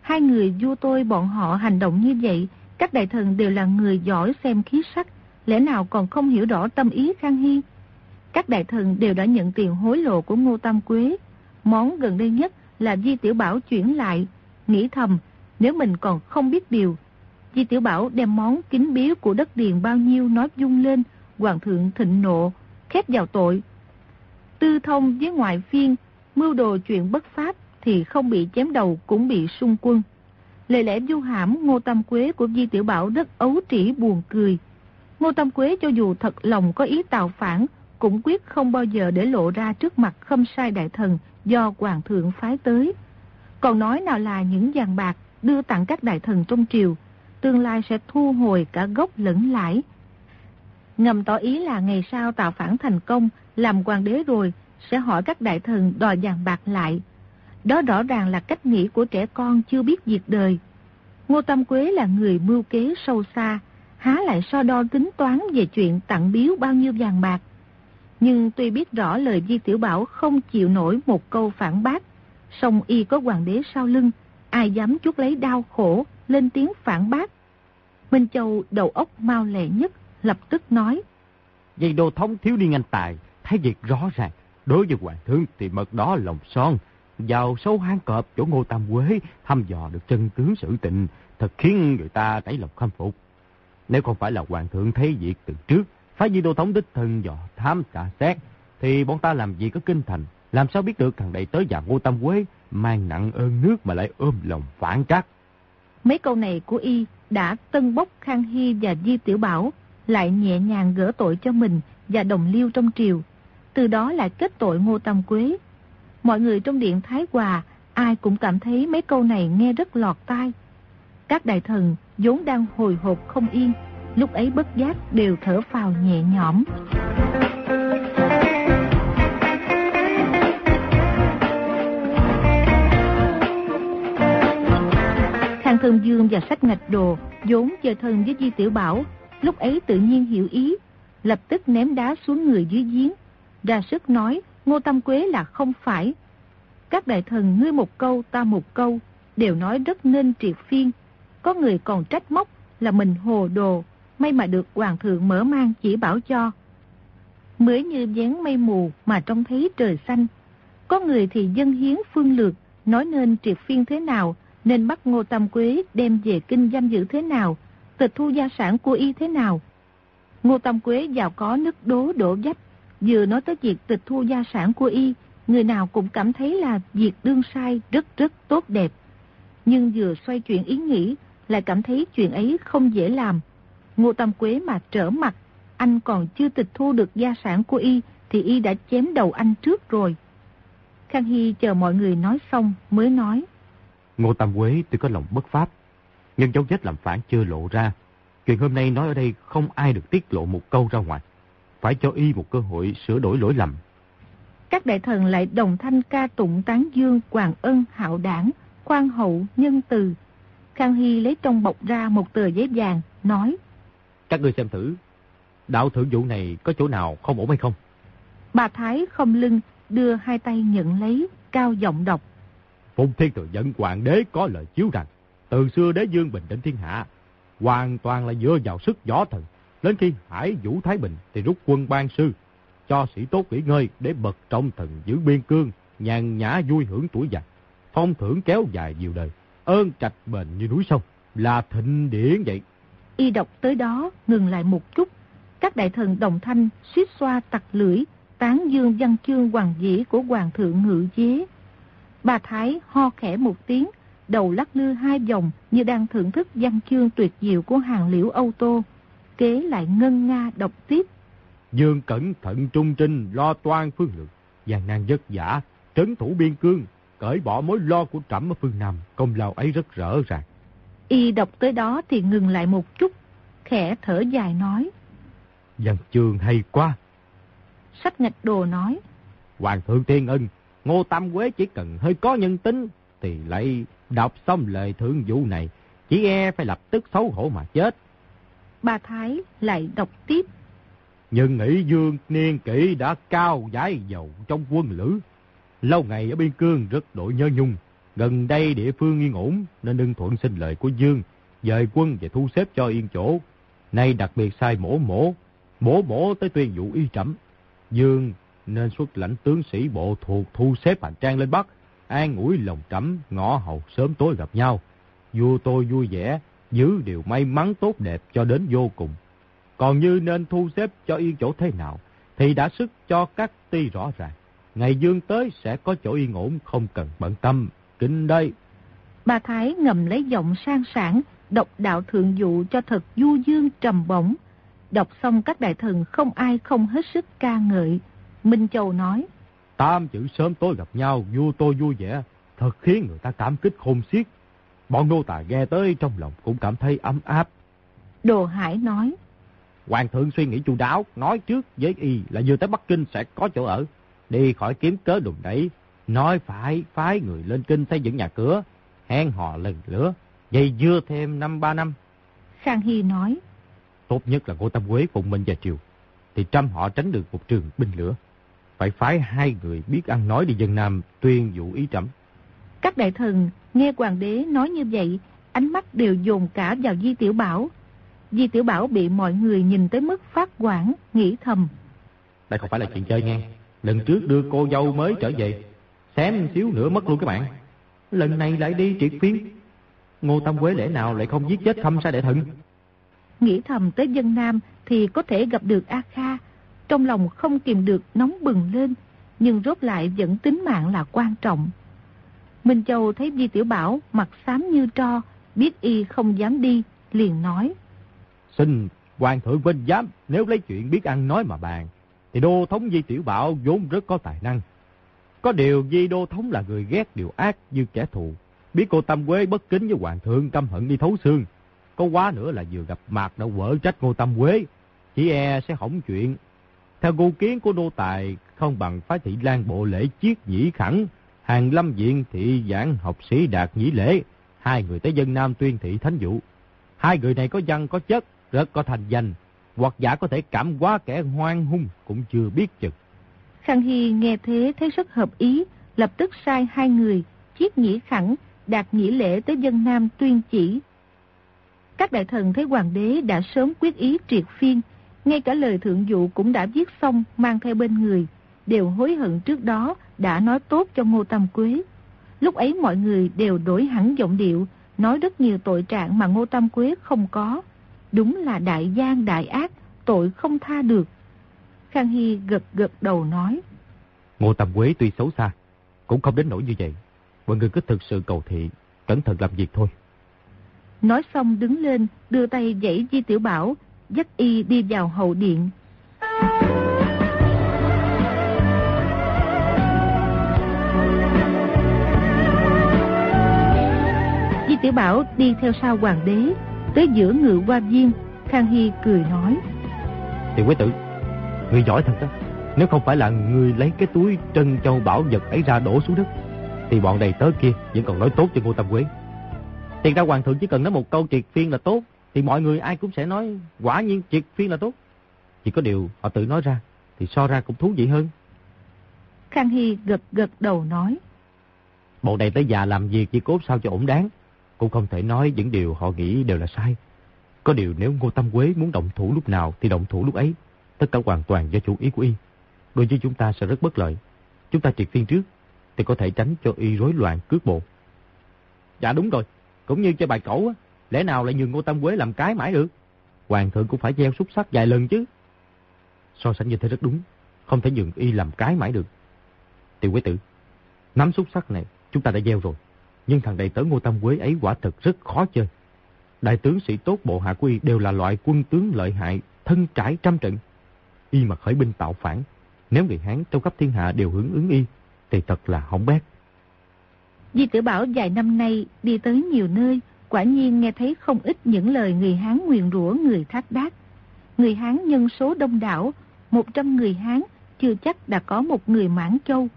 Hai người vua tôi bọn họ hành động như vậy, các đại thần đều là người giỏi xem khí sắc, lẽ nào còn không hiểu rõ tâm ý Khang Hy. Các đại thần đều đã nhận tiền hối lộ của Ngô Tam Quế. Món gần đây nhất là Di Tiểu Bảo chuyển lại, nghĩ thầm, nếu mình còn không biết điều. Di Tiểu Bảo đem món kính biếu của đất điền bao nhiêu nói dung lên, hoàng thượng thịnh nộ, khép vào tội. Tư thông với ngoại phiên, mưu đồ chuyện bất pháp thì không bị chém đầu cũng bị xung quân. Lời lẽ du hãm Ngô Tam Quế của Di Tiểu Bảo rất ấu trĩ buồn cười. Ngô Tam Quế cho dù thật lòng có ý tạo phản, cũng quyết không bao giờ để lộ ra trước mặt khâm sai đại thần do Hoàng thượng phái tới. Còn nói nào là những vàng bạc đưa tặng các đại thần trong triều, tương lai sẽ thu hồi cả gốc lẫn lãi. Ngầm tỏ ý là ngày sau tạo phản thành công, làm hoàng đế rồi, sẽ hỏi các đại thần đòi vàng bạc lại. Đó rõ ràng là cách nghĩ của trẻ con chưa biết diệt đời. Ngô Tâm Quế là người mưu kế sâu xa, há lại so đo tính toán về chuyện tặng biếu bao nhiêu vàng bạc. Nhưng tuy biết rõ lời Di Tiểu Bảo không chịu nổi một câu phản bác, song y có hoàng đế sau lưng, ai dám chút lấy đau khổ, lên tiếng phản bác. Minh Châu đầu óc mau lẹ nhất, lập tức nói. Vậy đô thống thiếu niên anh tài, thấy việc rõ ràng, đối với hoàng thương thì mật đó lòng son, vào sâu hang cọp chỗ ngô tam quế, thăm dò được chân tướng sự tình, thật khiến người ta thấy lòng khâm phục. Nếu không phải là hoàng thượng thấy việc từ trước, phải vì đô thống đích thân dò thám trả xét, thì bọn ta làm gì có kinh thành, làm sao biết được thằng đầy tới nhà ngô tam quế, mang nặng ơn nước mà lại ôm lòng phản trắc. Mấy câu này của y đã tân bốc Khang Hy và Di Tiểu Bảo, lại nhẹ nhàng gỡ tội cho mình và đồng liêu trong triều. Từ đó lại kết tội Ngô Tam Quế. Mọi người trong điện Thái Hòa, ai cũng cảm thấy mấy câu này nghe rất lọt tai. Các đại thần vốn đang hồi hộp không yên, lúc ấy bất giác đều thở phào nhẹ nhõm. Khang Thân Dương và Sách Ngạch Đồ vốn chơi thân với Di Tiểu Bảo, lúc ấy tự nhiên hiểu ý, lập tức ném đá xuống người dưới giếng, ra sức nói Ngô Tâm Quế là không phải. Các đại thần ngươi một câu ta một câu, đều nói rất nên triệt phiên. Có người còn trách móc là mình hồ đồ, may mà được hoàng thượng mở mang chỉ bảo cho. Mới như dán mây mù mà trông thấy trời xanh. Có người thì dân hiến phương lược, nói nên triệt phiên thế nào, nên bắt Ngô Tam Quế đem về kinh giam giữ thế nào, tịch thu gia sản của y thế nào. Ngô Tam Quế giàu có nước đố đổ dách, vừa nói tới việc tịch thu gia sản của y, người nào cũng cảm thấy là việc đương sai rất rất tốt đẹp. Nhưng vừa xoay chuyện ý nghĩ, lại cảm thấy chuyện ấy không dễ làm. Ngô Tam Quế mà trở mặt, anh còn chưa tịch thu được gia sản của y, thì y đã chém đầu anh trước rồi. Khang Hy chờ mọi người nói xong mới nói. Ngô Tam Quế tuy có lòng bất pháp, nhưng dấu vết làm phản chưa lộ ra. Chuyện hôm nay nói ở đây không ai được tiết lộ một câu ra ngoài. Phải cho y một cơ hội sửa đổi lỗi lầm. Các đại thần lại đồng thanh ca tụng tán dương hoàng ân hạo đảng, khoan hậu, nhân từ. Khang Hy lấy trong bọc ra một tờ giấy vàng, nói. Các ngươi xem thử, đạo thượng vụ này có chỗ nào không ổn hay không? Bà Thái không lưng, đưa hai tay nhận lấy, cao giọng đọc. Phùng Thiên Thừa dẫn hoàng đế có lời chiếu rằng, từ xưa đế dương bình định thiên hạ, hoàn toàn là dựa vào sức võ thần. Đến khi Hải Vũ Thái Bình thì rút quân ban sư, cho sĩ tốt nghỉ ngơi để bật trong thần giữ biên cương, nhàn nhã vui hưởng tuổi già. Phong thưởng kéo dài nhiều đời, ơn trạch bền như núi sông, là thịnh điển vậy. Y đọc tới đó, ngừng lại một chút. Các đại thần đồng thanh suýt xoa tặc lưỡi, tán dương văn chương hoàng dĩ của hoàng thượng ngự chế. Bà Thái ho khẽ một tiếng, đầu lắc lư hai vòng như đang thưởng thức văn chương tuyệt diệu của hàng liễu Âu Tô. Kế lại ngân nga đọc tiếp. Dương cẩn thận trung trinh lo toan phương lượng, gian nan vất giả, trấn thủ biên cương, cởi bỏ mối lo của trẫm ở phương Nam, công lao ấy rất rõ ràng. Y đọc tới đó thì ngừng lại một chút, khẽ thở dài nói. Văn chương hay quá. Sách ngạch đồ nói. Hoàng thượng thiên ân, Ngô Tam Quế chỉ cần hơi có nhân tính, thì lại đọc xong lời thượng vụ này, chỉ e phải lập tức xấu hổ mà chết. Bà Thái lại đọc tiếp. Nhưng nghĩ Dương niên kỷ đã cao giải dầu trong quân lữ. Lâu ngày ở biên cương rất đội nhớ nhung. Gần đây địa phương yên ổn nên ưng thuận xin lời của Dương. Dời quân và thu xếp cho yên chỗ. Nay đặc biệt sai mổ mổ. Mổ mổ tới tuyên vụ y trẩm. Dương nên xuất lãnh tướng sĩ bộ thuộc thu xếp hành trang lên Bắc. An ủi lòng trẫm ngõ hầu sớm tối gặp nhau. Vua tôi vui vẻ, giữ điều may mắn tốt đẹp cho đến vô cùng. Còn như nên thu xếp cho yên chỗ thế nào, thì đã sức cho các ti rõ ràng. Ngày dương tới sẽ có chỗ yên ổn, không cần bận tâm. kinh đây. Bà Thái ngầm lấy giọng sang sản, đọc đạo thượng dụ cho thật du dương trầm bổng. Đọc xong các đại thần không ai không hết sức ca ngợi. Minh Châu nói. Tam chữ sớm tối gặp nhau, vua tôi vui vẻ, thật khiến người ta cảm kích khôn xiết. Bọn nô tài nghe tới trong lòng cũng cảm thấy ấm áp. Đồ Hải nói. Hoàng thượng suy nghĩ chu đáo, nói trước với y là vừa tới Bắc Kinh sẽ có chỗ ở. Đi khỏi kiếm cớ đùng đẩy, nói phải phái người lên kinh xây dựng nhà cửa, hẹn hò lần nữa, dây dưa thêm năm ba năm. Khang Hy nói. Tốt nhất là cô Tâm Quế phụng mệnh và triều, thì trăm họ tránh được một trường binh lửa. Phải phái hai người biết ăn nói đi dân Nam tuyên dụ ý trẫm. Các đại thần nghe hoàng đế nói như vậy, ánh mắt đều dồn cả vào Di Tiểu Bảo. Di Tiểu Bảo bị mọi người nhìn tới mức phát quản, nghĩ thầm. Đây không phải là chuyện chơi nghe. Lần trước đưa cô dâu mới trở về, xém xíu nữa mất luôn các bạn. Lần này lại đi triệt phiến. Ngô Tâm Quế lẽ nào lại không giết chết thâm sa đệ thận? Nghĩ thầm tới dân Nam thì có thể gặp được A Kha. Trong lòng không kìm được nóng bừng lên, nhưng rốt lại vẫn tính mạng là quan trọng. Minh Châu thấy Di Tiểu Bảo mặt xám như tro, biết y không dám đi, liền nói. Xin hoàng thượng vinh giám, nếu lấy chuyện biết ăn nói mà bàn, thì đô thống Di Tiểu Bảo vốn rất có tài năng. Có điều Di đô thống là người ghét điều ác như kẻ thù. Biết cô Tâm Quế bất kính với hoàng thượng căm hận đi thấu xương. Có quá nữa là vừa gặp mặt đã vỡ trách Cô Tâm Quế. Chỉ e sẽ hỏng chuyện. Theo gu kiến của đô tài, không bằng phái thị lan bộ lễ chiết nhĩ khẳng, hàng lâm viện thị giảng học sĩ đạt nhĩ lễ, hai người tới dân Nam tuyên thị thánh vụ. Hai người này có văn có chất, rất có thành danh, hoặc giả có thể cảm hóa kẻ hoang hung cũng chưa biết chừng. Khang Hy nghe thế thấy rất hợp ý, lập tức sai hai người, chiết nhĩ khẳng, đạt nhĩ lễ tới dân Nam tuyên chỉ. Các đại thần thấy hoàng đế đã sớm quyết ý triệt phiên, ngay cả lời thượng dụ cũng đã viết xong mang theo bên người, đều hối hận trước đó đã nói tốt cho Ngô Tam Quế. Lúc ấy mọi người đều đổi hẳn giọng điệu, nói rất nhiều tội trạng mà Ngô Tam Quế không có. Đúng là đại gian đại ác, tội không tha được. Khang Hy gật gật đầu nói. Ngô Tam Quế tuy xấu xa, cũng không đến nỗi như vậy. Mọi người cứ thực sự cầu thị, cẩn thận làm việc thôi. Nói xong đứng lên, đưa tay dãy Di Tiểu Bảo, dắt y đi vào hậu điện. Di Tiểu Bảo đi theo sau hoàng đế, tới giữa ngự qua viên, Khang Hy cười nói. Thì quế tử, người giỏi thật đó. Nếu không phải là người lấy cái túi trân châu bảo vật ấy ra đổ xuống đất, thì bọn đầy tớ kia vẫn còn nói tốt cho Ngô Tâm Quế. Tiền ra hoàng thượng chỉ cần nói một câu triệt phiên là tốt, thì mọi người ai cũng sẽ nói quả nhiên triệt phiên là tốt. Chỉ có điều họ tự nói ra, thì so ra cũng thú vị hơn. Khang Hy gật gật đầu nói. Bọn này tới già làm việc chỉ cốt sao cho ổn đáng, cũng không thể nói những điều họ nghĩ đều là sai. Có điều nếu Ngô Tâm Quế muốn động thủ lúc nào thì động thủ lúc ấy, tất cả hoàn toàn do chủ ý của y. Đối với chúng ta sẽ rất bất lợi. Chúng ta triệt phiên trước, thì có thể tránh cho y rối loạn cước bộ. Dạ đúng rồi, cũng như chơi bài cẩu á, lẽ nào lại nhường Ngô Tam Quế làm cái mãi được? Hoàng thượng cũng phải gieo xúc sắc vài lần chứ. So sánh như thế rất đúng, không thể nhường y làm cái mãi được. Tiểu quế tử, nắm xúc sắc này chúng ta đã gieo rồi, nhưng thằng đầy tớ Ngô Tam Quế ấy quả thật rất khó chơi. Đại tướng sĩ tốt bộ hạ quy đều là loại quân tướng lợi hại, thân trải trăm trận. Y mà khởi binh tạo phản, nếu người Hán trong khắp thiên hạ đều hưởng ứng y, thì thật là hỏng bét. Di tử Bảo vài năm nay đi tới nhiều nơi, quả nhiên nghe thấy không ít những lời người Hán nguyền rủa người thác đác. Người Hán nhân số đông đảo, 100 người Hán chưa chắc đã có một người Mãn Châu.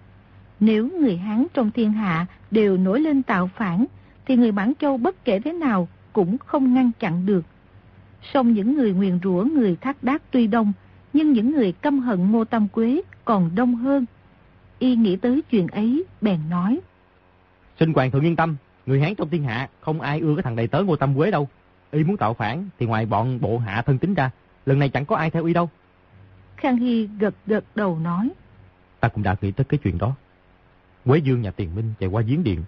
Nếu người Hán trong thiên hạ đều nổi lên tạo phản, thì người Mãn Châu bất kể thế nào cũng không ngăn chặn được. Song những người nguyền rủa người thác đác tuy đông, nhưng những người căm hận Ngô Tam Quế còn đông hơn. Y nghĩ tới chuyện ấy, bèn nói. Xin hoàng thượng yên tâm, người Hán trong thiên hạ không ai ưa cái thằng đầy tớ Ngô Tam Quế đâu. Y muốn tạo phản thì ngoài bọn bộ hạ thân tính ra, lần này chẳng có ai theo y đâu. Khang Hy gật gật đầu nói. Ta cũng đã nghĩ tới cái chuyện đó. Quế Dương nhà tiền minh chạy qua giếng điện,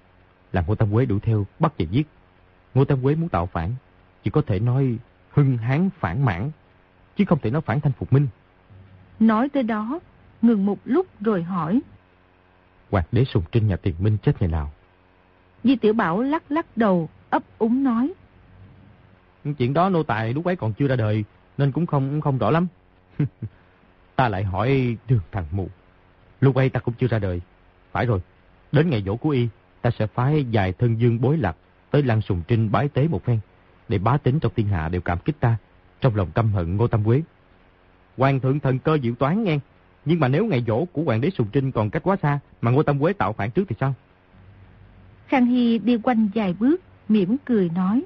làm Ngô Tam Quế đuổi theo, bắt và giết. Ngô Tam Quế muốn tạo phản, chỉ có thể nói hưng hán phản mãn, chứ không thể nói phản thanh phục minh. Nói tới đó, ngừng một lúc rồi hỏi. Hoàng đế sùng trinh nhà tiền minh chết ngày nào? Di Tiểu Bảo lắc lắc đầu, ấp úng nói. Chuyện đó nô tài lúc ấy còn chưa ra đời, nên cũng không không rõ lắm. ta lại hỏi đường thằng mù. Lúc ấy ta cũng chưa ra đời. Phải rồi, đến ngày dỗ của y, ta sẽ phái dài thân dương bối lạc tới Lăng Sùng Trinh bái tế một phen, để bá tính trong thiên hạ đều cảm kích ta, trong lòng căm hận Ngô Tâm Quế. Hoàng thượng thần cơ diệu toán nghe, nhưng mà nếu ngày dỗ của hoàng đế Sùng Trinh còn cách quá xa, mà Ngô Tâm Quế tạo phản trước thì sao? Khang Hy đi quanh vài bước, mỉm cười nói.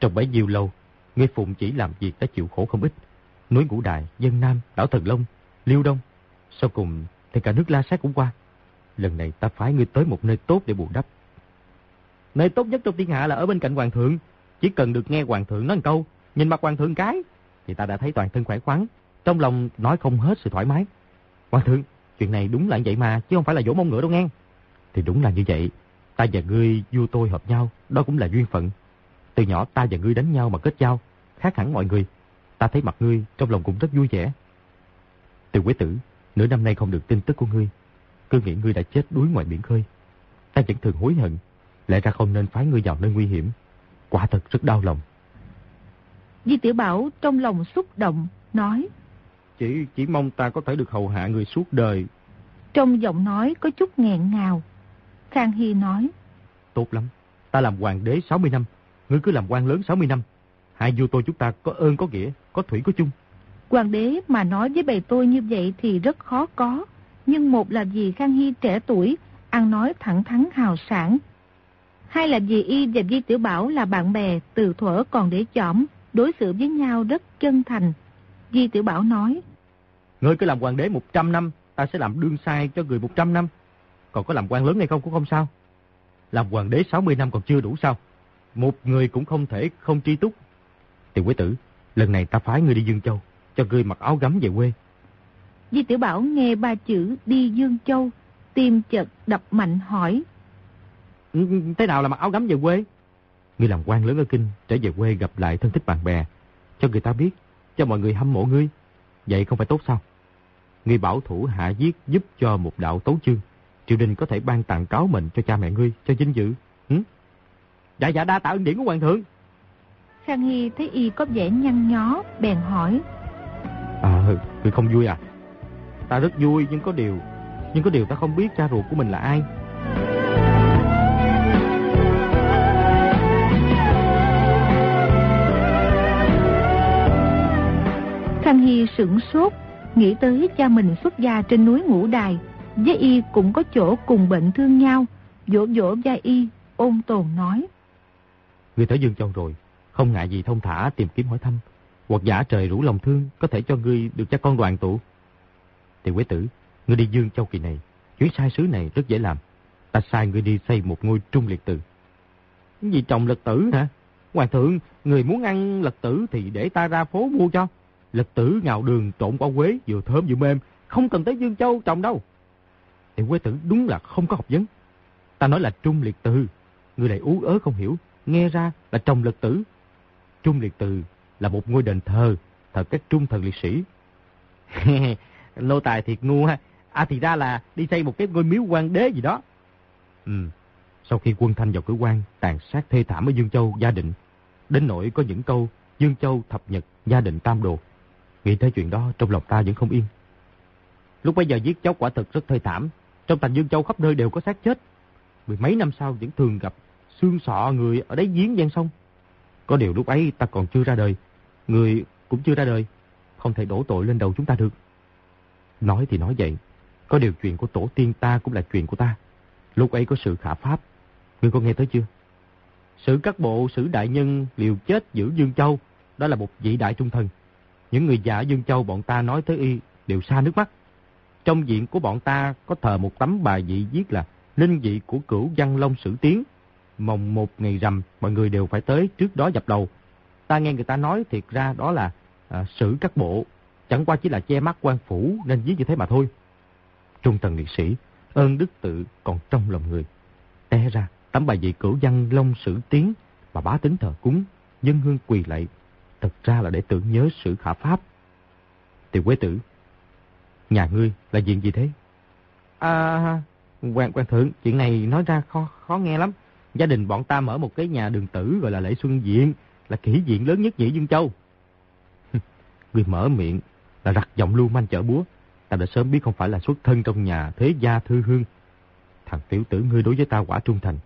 Trong bấy nhiêu lâu, Ngươi Phụng chỉ làm việc đã chịu khổ không ít. Núi Ngũ đại, Dân Nam, Đảo Thần Long, Liêu Đông. Sau cùng thì cả nước La Sát cũng qua. Lần này ta phái ngươi tới một nơi tốt để bù đắp. Nơi tốt nhất trong thiên hạ là ở bên cạnh hoàng thượng. Chỉ cần được nghe hoàng thượng nói một câu, nhìn mặt hoàng thượng cái, thì ta đã thấy toàn thân khỏe khoắn. Trong lòng nói không hết sự thoải mái. Hoàng thượng, chuyện này đúng là vậy mà, chứ không phải là dỗ mông ngựa đâu nghe. Thì đúng là như vậy. Ta và ngươi vua tôi hợp nhau, đó cũng là duyên phận. Từ nhỏ ta và ngươi đánh nhau mà kết giao, khác hẳn mọi người. Ta thấy mặt ngươi trong lòng cũng rất vui vẻ. Từ quế tử, nửa năm nay không được tin tức của ngươi. Cứ nghĩ ngươi đã chết đuối ngoài biển khơi. Ta vẫn thường hối hận, lẽ ra không nên phái ngươi vào nơi nguy hiểm. Quả thật rất đau lòng. Di Tiểu Bảo trong lòng xúc động, nói. Chỉ chỉ mong ta có thể được hầu hạ người suốt đời. Trong giọng nói có chút nghẹn ngào. Khang Hy nói. Tốt lắm, ta làm hoàng đế 60 năm, ngươi cứ làm quan lớn 60 năm. Hai vua tôi chúng ta có ơn có nghĩa, có thủy có chung. Hoàng đế mà nói với bề tôi như vậy thì rất khó có. Nhưng một là vì Khang Hy trẻ tuổi, ăn nói thẳng thắn hào sản. Hai là vì Y và Di Tiểu Bảo là bạn bè từ thuở còn để chỏm, đối xử với nhau rất chân thành. Di Tiểu Bảo nói. Ngươi cứ làm hoàng đế 100 năm, ta sẽ làm đương sai cho người 100 năm. Còn có làm quan lớn hay không cũng không sao. Làm hoàng đế 60 năm còn chưa đủ sao. Một người cũng không thể không tri túc. Tiểu quế tử, lần này ta phái ngươi đi Dương Châu, cho ngươi mặc áo gấm về quê. Di Tiểu Bảo nghe ba chữ đi Dương Châu, tim chợt đập mạnh hỏi. Ừ, ừ, thế nào là mặc áo gấm về quê? Ngươi làm quan lớn ở Kinh, trở về quê gặp lại thân thích bạn bè, cho người ta biết, cho mọi người hâm mộ ngươi. Vậy không phải tốt sao? Ngươi bảo thủ hạ giết giúp cho một đạo tấu chương. Triều đình có thể ban tặng cáo mệnh cho cha mẹ ngươi, cho vinh dự. Ừ? Dạ dạ đa tạ ơn điển của hoàng thượng. Khang Hy thấy y có vẻ nhăn nhó, bèn hỏi. À, ngươi không vui à? Ta rất vui nhưng có điều, nhưng có điều ta không biết cha ruột của mình là ai. Khang Hy sửng sốt, nghĩ tới cha mình xuất gia trên núi Ngũ Đài, với y cũng có chỗ cùng bệnh thương nhau, dỗ dỗ gia y, ôn tồn nói. Người tới Dương Châu rồi, không ngại gì thông thả tìm kiếm hỏi thăm, hoặc giả trời rủ lòng thương có thể cho ngươi được cha con đoàn tụ. tiểu quế tử, ngươi đi Dương Châu kỳ này, chuyến sai sứ này rất dễ làm. Ta sai ngươi đi xây một ngôi trung liệt tử. vì trồng lật tử hả? Hoàng thượng, người muốn ăn lật tử thì để ta ra phố mua cho. Lật tử ngào đường trộn qua quế, vừa thơm vừa mềm, không cần tới Dương Châu trồng đâu. Thì quế tử đúng là không có học vấn. Ta nói là trung liệt tử, người lại ú ớ không hiểu, nghe ra là trồng lật tử. Trung liệt tử là một ngôi đền thờ, thờ các trung thần liệt sĩ. Nô tài thiệt ngu ha. À thì ra là đi xây một cái ngôi miếu quan đế gì đó. Ừ. Sau khi quân Thanh vào cửa quan, tàn sát thê thảm ở Dương Châu gia định. Đến nỗi có những câu Dương Châu thập nhật, gia định tam đồ. Nghĩ tới chuyện đó trong lòng ta vẫn không yên. Lúc bây giờ giết chóc quả thực rất thê thảm. Trong thành Dương Châu khắp nơi đều có xác chết. Mười mấy năm sau vẫn thường gặp xương sọ người ở đáy giếng gian sông. Có điều lúc ấy ta còn chưa ra đời. Người cũng chưa ra đời. Không thể đổ tội lên đầu chúng ta được. Nói thì nói vậy. Có điều chuyện của tổ tiên ta cũng là chuyện của ta. Lúc ấy có sự khả pháp. Ngươi có nghe tới chưa? Sự các bộ, sử đại nhân liều chết giữ Dương Châu. Đó là một vị đại trung thần. Những người giả Dương Châu bọn ta nói tới y đều xa nước mắt. Trong diện của bọn ta có thờ một tấm bài vị viết là Linh vị của cửu văn long sử tiến. Mồng một ngày rằm, mọi người đều phải tới trước đó dập đầu. Ta nghe người ta nói thiệt ra đó là à, sử các bộ. Chẳng qua chỉ là che mắt quan phủ nên viết như thế mà thôi. Trung tần liệt sĩ, ơn đức tự còn trong lòng người. Té ra, tấm bài vị cửu văn long sử tiến mà bá tính thờ cúng, dân hương quỳ lạy. Thật ra là để tưởng nhớ sự khả pháp. Tiểu quế tử, nhà ngươi là chuyện gì thế? À, quan quan thượng, chuyện này nói ra khó khó nghe lắm. Gia đình bọn ta mở một cái nhà đường tử gọi là lễ xuân viện, là kỷ viện lớn nhất nhị Dương Châu. Người mở miệng là rặt giọng lưu manh chở búa. Ta đã sớm biết không phải là xuất thân trong nhà thế gia thư hương. Thằng tiểu tử ngươi đối với ta quả trung thành.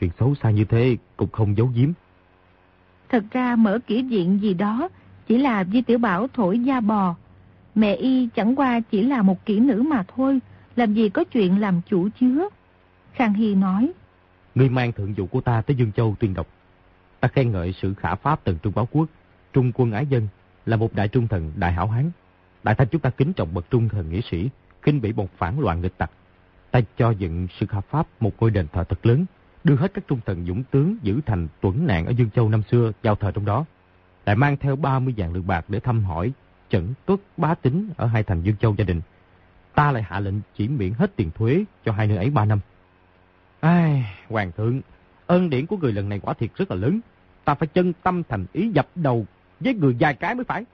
Chuyện xấu xa như thế cũng không giấu giếm. Thật ra mở kỷ viện gì đó chỉ là Di Tiểu Bảo thổi da bò. Mẹ y chẳng qua chỉ là một kỹ nữ mà thôi, làm gì có chuyện làm chủ chứa. Khang Hy nói. Ngươi mang thượng vụ của ta tới Dương Châu tuyên đọc. Ta khen ngợi sự khả pháp từng trung báo quốc, trung quân ái dân, là một đại trung thần, đại hảo hán. Đại thanh chúng ta kính trọng bậc trung thần nghĩa sĩ, kinh bị một phản loạn nghịch tặc. Ta cho dựng sự khả pháp một ngôi đền thờ thật lớn, đưa hết các trung thần dũng tướng giữ thành tuấn nạn ở Dương Châu năm xưa giao thờ trong đó. Lại mang theo 30 vạn lượng bạc để thăm hỏi, chẩn tuất bá tính ở hai thành Dương Châu gia đình. Ta lại hạ lệnh chỉ miễn hết tiền thuế cho hai nơi ấy 3 năm. Ai, Hoàng thượng, ơn điển của người lần này quả thiệt rất là lớn. Ta phải chân tâm thành ý dập đầu với người dài cái mới phải.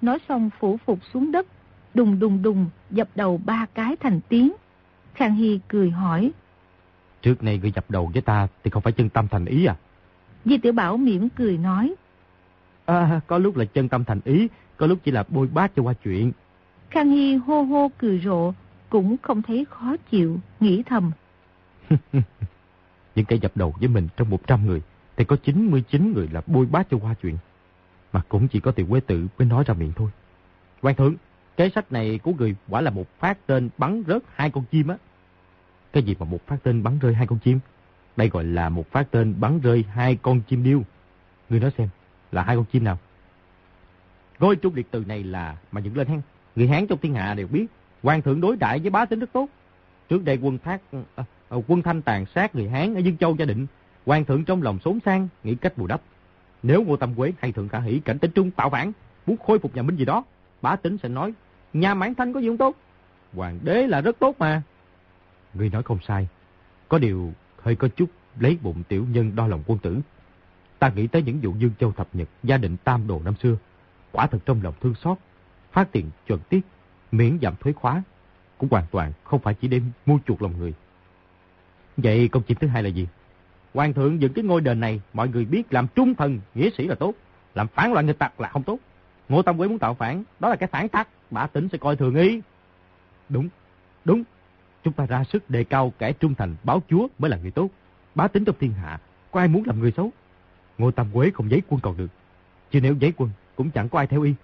Nói xong phủ phục xuống đất, đùng đùng đùng dập đầu ba cái thành tiếng. Khang Hy cười hỏi. Trước này người dập đầu với ta thì không phải chân tâm thành ý à? Di Tiểu Bảo mỉm cười nói. À, có lúc là chân tâm thành ý, có lúc chỉ là bôi bát cho qua chuyện. Khang Hy hô hô cười rộ, cũng không thấy khó chịu, nghĩ thầm. Những kẻ dập đầu với mình trong 100 người, thì có 99 người là bôi bát cho qua chuyện. Mà cũng chỉ có tiểu quế tử mới nói ra miệng thôi. Quan thượng, kế sách này của người quả là một phát tên bắn rớt hai con chim á. Cái gì mà một phát tên bắn rơi hai con chim? Đây gọi là một phát tên bắn rơi hai con chim điêu. Người nói xem, là hai con chim nào? Ngôi trung liệt từ này là mà dựng lên hen. Người Hán trong thiên hạ đều biết, hoàng thượng đối đại với bá tính rất tốt. Trước đây quân thác à, à, quân thanh tàn sát người Hán ở Dương Châu gia định, hoàng thượng trong lòng xốn sang nghĩ cách bù đắp. Nếu Ngô Tâm Quế hay Thượng Khả Hỷ cảnh tính trung tạo phản, muốn khôi phục nhà Minh gì đó, bá tính sẽ nói, nhà Mãn Thanh có gì không tốt? Hoàng đế là rất tốt mà. Người nói không sai, có điều hơi có chút lấy bụng tiểu nhân đo lòng quân tử. Ta nghĩ tới những vụ Dương Châu thập nhật, gia định tam đồ năm xưa, quả thật trong lòng thương xót, phát tiền chuẩn tiết, miễn giảm thuế khóa, cũng hoàn toàn không phải chỉ để mua chuộc lòng người. Vậy công chuyện thứ hai là gì? Hoàng thượng dựng cái ngôi đền này, mọi người biết làm trung thần, nghĩa sĩ là tốt, làm phản loạn nghịch tặc là không tốt. Ngô Tâm Quế muốn tạo phản, đó là cái phản tắc, bả tính sẽ coi thường ý. Đúng, đúng, chúng ta ra sức đề cao kẻ trung thành báo chúa mới là người tốt. Bá tính trong thiên hạ, có ai muốn làm người xấu? Ngô Tâm Quế không giấy quân còn được, chứ nếu giấy quân cũng chẳng có ai theo y.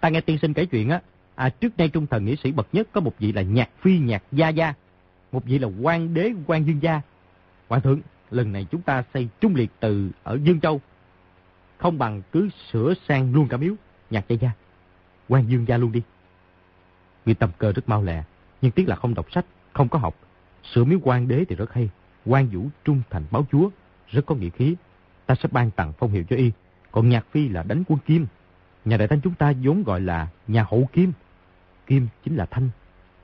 Ta nghe tiên sinh kể chuyện á, à, trước nay trung thần nghĩa sĩ bậc nhất có một vị là nhạc phi nhạc gia gia, một vị là quan đế quan dương gia. Hoàng thượng, lần này chúng ta xây trung liệt từ ở Dương Châu. Không bằng cứ sửa sang luôn cả miếu, nhạc gia gia. quan dương gia luôn đi. Người tầm cơ rất mau lẹ, nhưng tiếc là không đọc sách, không có học. Sửa miếu quan đế thì rất hay. quan vũ trung thành báo chúa, rất có nghĩa khí. Ta sẽ ban tặng phong hiệu cho y. Còn nhạc phi là đánh quân kim. Nhà đại thanh chúng ta vốn gọi là nhà hậu kim. Kim chính là thanh.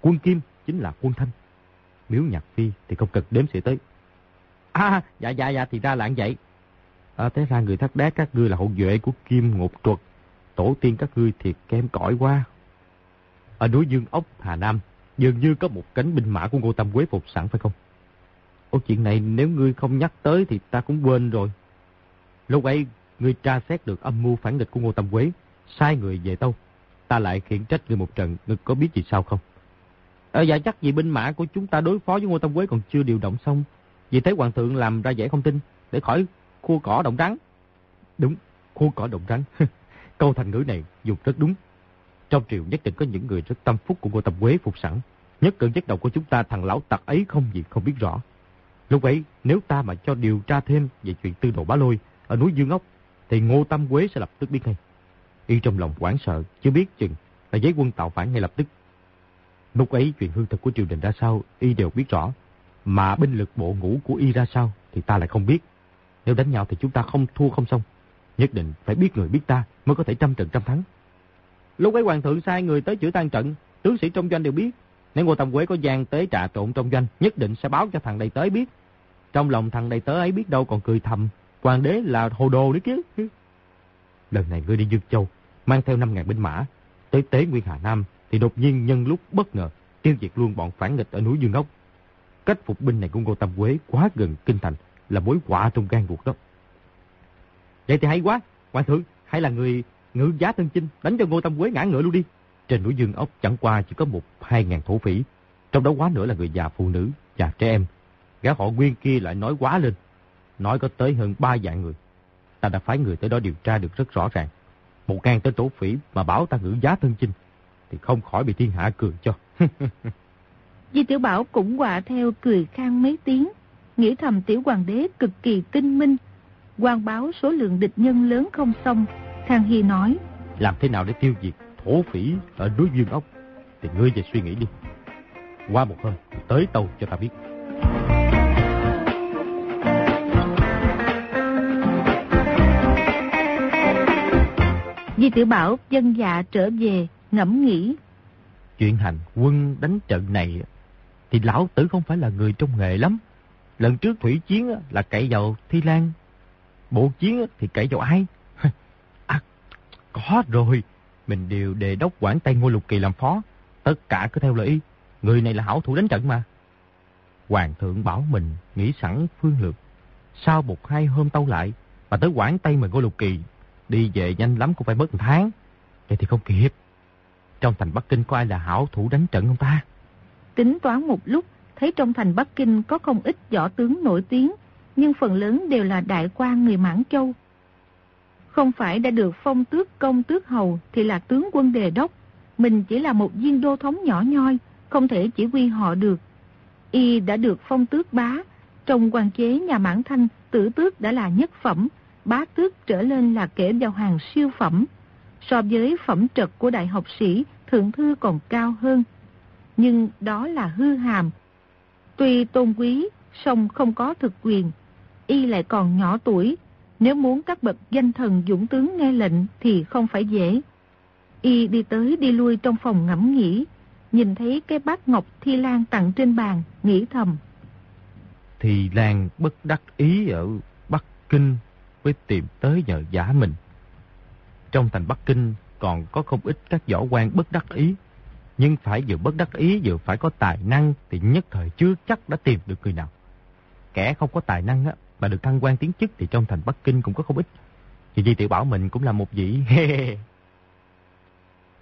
Quân kim chính là quân thanh. Miếu nhạc phi thì không cần đếm sẽ tới. À, dạ dạ dạ thì ra là vậy. À, thế ra người thắt đá các ngươi là hậu duệ của kim ngột truật. Tổ tiên các ngươi thiệt kém cỏi quá. Ở núi Dương Ốc, Hà Nam, dường như có một cánh binh mã của Ngô Tâm Quế phục sẵn phải không? Ô chuyện này nếu ngươi không nhắc tới thì ta cũng quên rồi. Lúc ấy, ngươi tra xét được âm mưu phản địch của Ngô Tâm Quế, sai người về tâu. Ta lại khiển trách ngươi một trận, ngươi có biết gì sao không? À, dạ chắc vì binh mã của chúng ta đối phó với Ngô Tâm Quế còn chưa điều động xong. Vì thế Hoàng thượng làm ra vẻ không tin, để khỏi khua cỏ động rắn. Đúng, khua cỏ động rắn. Câu thành ngữ này dùng rất đúng. Trong triều nhất định có những người rất tâm phúc của Ngô Tâm Quế phục sẵn. Nhất cơn nhất đầu của chúng ta thằng lão tặc ấy không gì không biết rõ. Lúc ấy, nếu ta mà cho điều tra thêm về chuyện tư đồ bá lôi ở núi Dương Ốc, thì Ngô Tam Quế sẽ lập tức biết ngay. Y trong lòng quảng sợ, chưa biết chừng là giấy quân tạo phản ngay lập tức. Lúc ấy chuyện hư thực của triều đình ra sao, Y đều biết rõ. Mà binh lực bộ ngũ của Y ra sao thì ta lại không biết. Nếu đánh nhau thì chúng ta không thua không xong. Nhất định phải biết người biết ta mới có thể trăm trận trăm thắng. Lúc ấy hoàng thượng sai người tới chữa tan trận, tướng sĩ trong doanh đều biết. Nếu Ngô Tâm Quế có gian tế trà trộn trong doanh, nhất định sẽ báo cho thằng đầy tới biết. Trong lòng thằng đầy tớ ấy biết đâu còn cười thầm, hoàng đế là hồ đồ nữa chứ. Lần này ngươi đi Dương Châu, mang theo 5.000 binh mã, tới tế Nguyên Hà Nam, thì đột nhiên nhân lúc bất ngờ, tiêu diệt luôn bọn phản nghịch ở núi Dương Ốc. Cách phục binh này của Ngô Tâm Quế quá gần kinh thành, là mối quả trong gan ruột đó. Vậy thì hay quá, hoàng thượng, hay là người ngự giá thân chinh, đánh cho Ngô Tâm Quế ngã ngựa luôn đi. Trên núi Dương Ốc chẳng qua chỉ có một hai ngàn thổ phỉ, trong đó quá nữa là người già phụ nữ và trẻ em. Gã họ nguyên kia lại nói quá lên, nói có tới hơn ba vạn người. Ta đã phái người tới đó điều tra được rất rõ ràng. Một ngàn tên thổ phỉ mà bảo ta ngự giá thân chinh, thì không khỏi bị thiên hạ cười cho. Di Tiểu Bảo cũng quạ theo cười khang mấy tiếng, nghĩ thầm tiểu hoàng đế cực kỳ tinh minh. quan báo số lượng địch nhân lớn không xong, Khang Hy nói. Làm thế nào để tiêu diệt thổ phỉ ở núi Dương Ốc, thì ngươi về suy nghĩ đi. Qua một hôm, tới tàu cho ta biết. Di Tiểu Bảo dân dạ trở về, ngẫm nghĩ. Chuyện hành quân đánh trận này thì lão tử không phải là người trong nghề lắm. Lần trước thủy chiến là cậy vào Thi Lan. Bộ chiến thì cậy vào ai? À, có rồi. Mình đều đề đốc quản tay Ngô Lục Kỳ làm phó. Tất cả cứ theo lời y. Người này là hảo thủ đánh trận mà. Hoàng thượng bảo mình nghĩ sẵn phương lược. Sau một hai hôm tâu lại, mà tới quản tay mà Ngô Lục Kỳ đi về nhanh lắm cũng phải mất một tháng. Vậy thì không kịp. Trong thành Bắc Kinh có ai là hảo thủ đánh trận không ta? Tính toán một lúc, thấy trong thành Bắc Kinh có không ít võ tướng nổi tiếng, nhưng phần lớn đều là đại quan người Mãn Châu. Không phải đã được phong tước công tước hầu thì là tướng quân đề đốc. Mình chỉ là một viên đô thống nhỏ nhoi, không thể chỉ huy họ được. Y đã được phong tước bá, trong quan chế nhà Mãn Thanh, tử tước đã là nhất phẩm, bá tước trở lên là kể vào hàng siêu phẩm. So với phẩm trật của đại học sĩ, thượng thư còn cao hơn. Nhưng đó là hư hàm. Tuy tôn quý, song không có thực quyền. Y lại còn nhỏ tuổi. Nếu muốn các bậc danh thần dũng tướng nghe lệnh thì không phải dễ. Y đi tới đi lui trong phòng ngẫm nghĩ. Nhìn thấy cái bát ngọc thi lan tặng trên bàn, nghĩ thầm. Thì Lan bất đắc ý ở Bắc Kinh với tìm tới nhờ giả mình. Trong thành Bắc Kinh còn có không ít các võ quan bất đắc ý. Nhưng phải vừa bất đắc ý vừa phải có tài năng thì nhất thời chưa chắc đã tìm được người nào. Kẻ không có tài năng á, mà được thăng quan tiến chức thì trong thành Bắc Kinh cũng có không ít. Vì Di Tiểu Bảo mình cũng là một vị.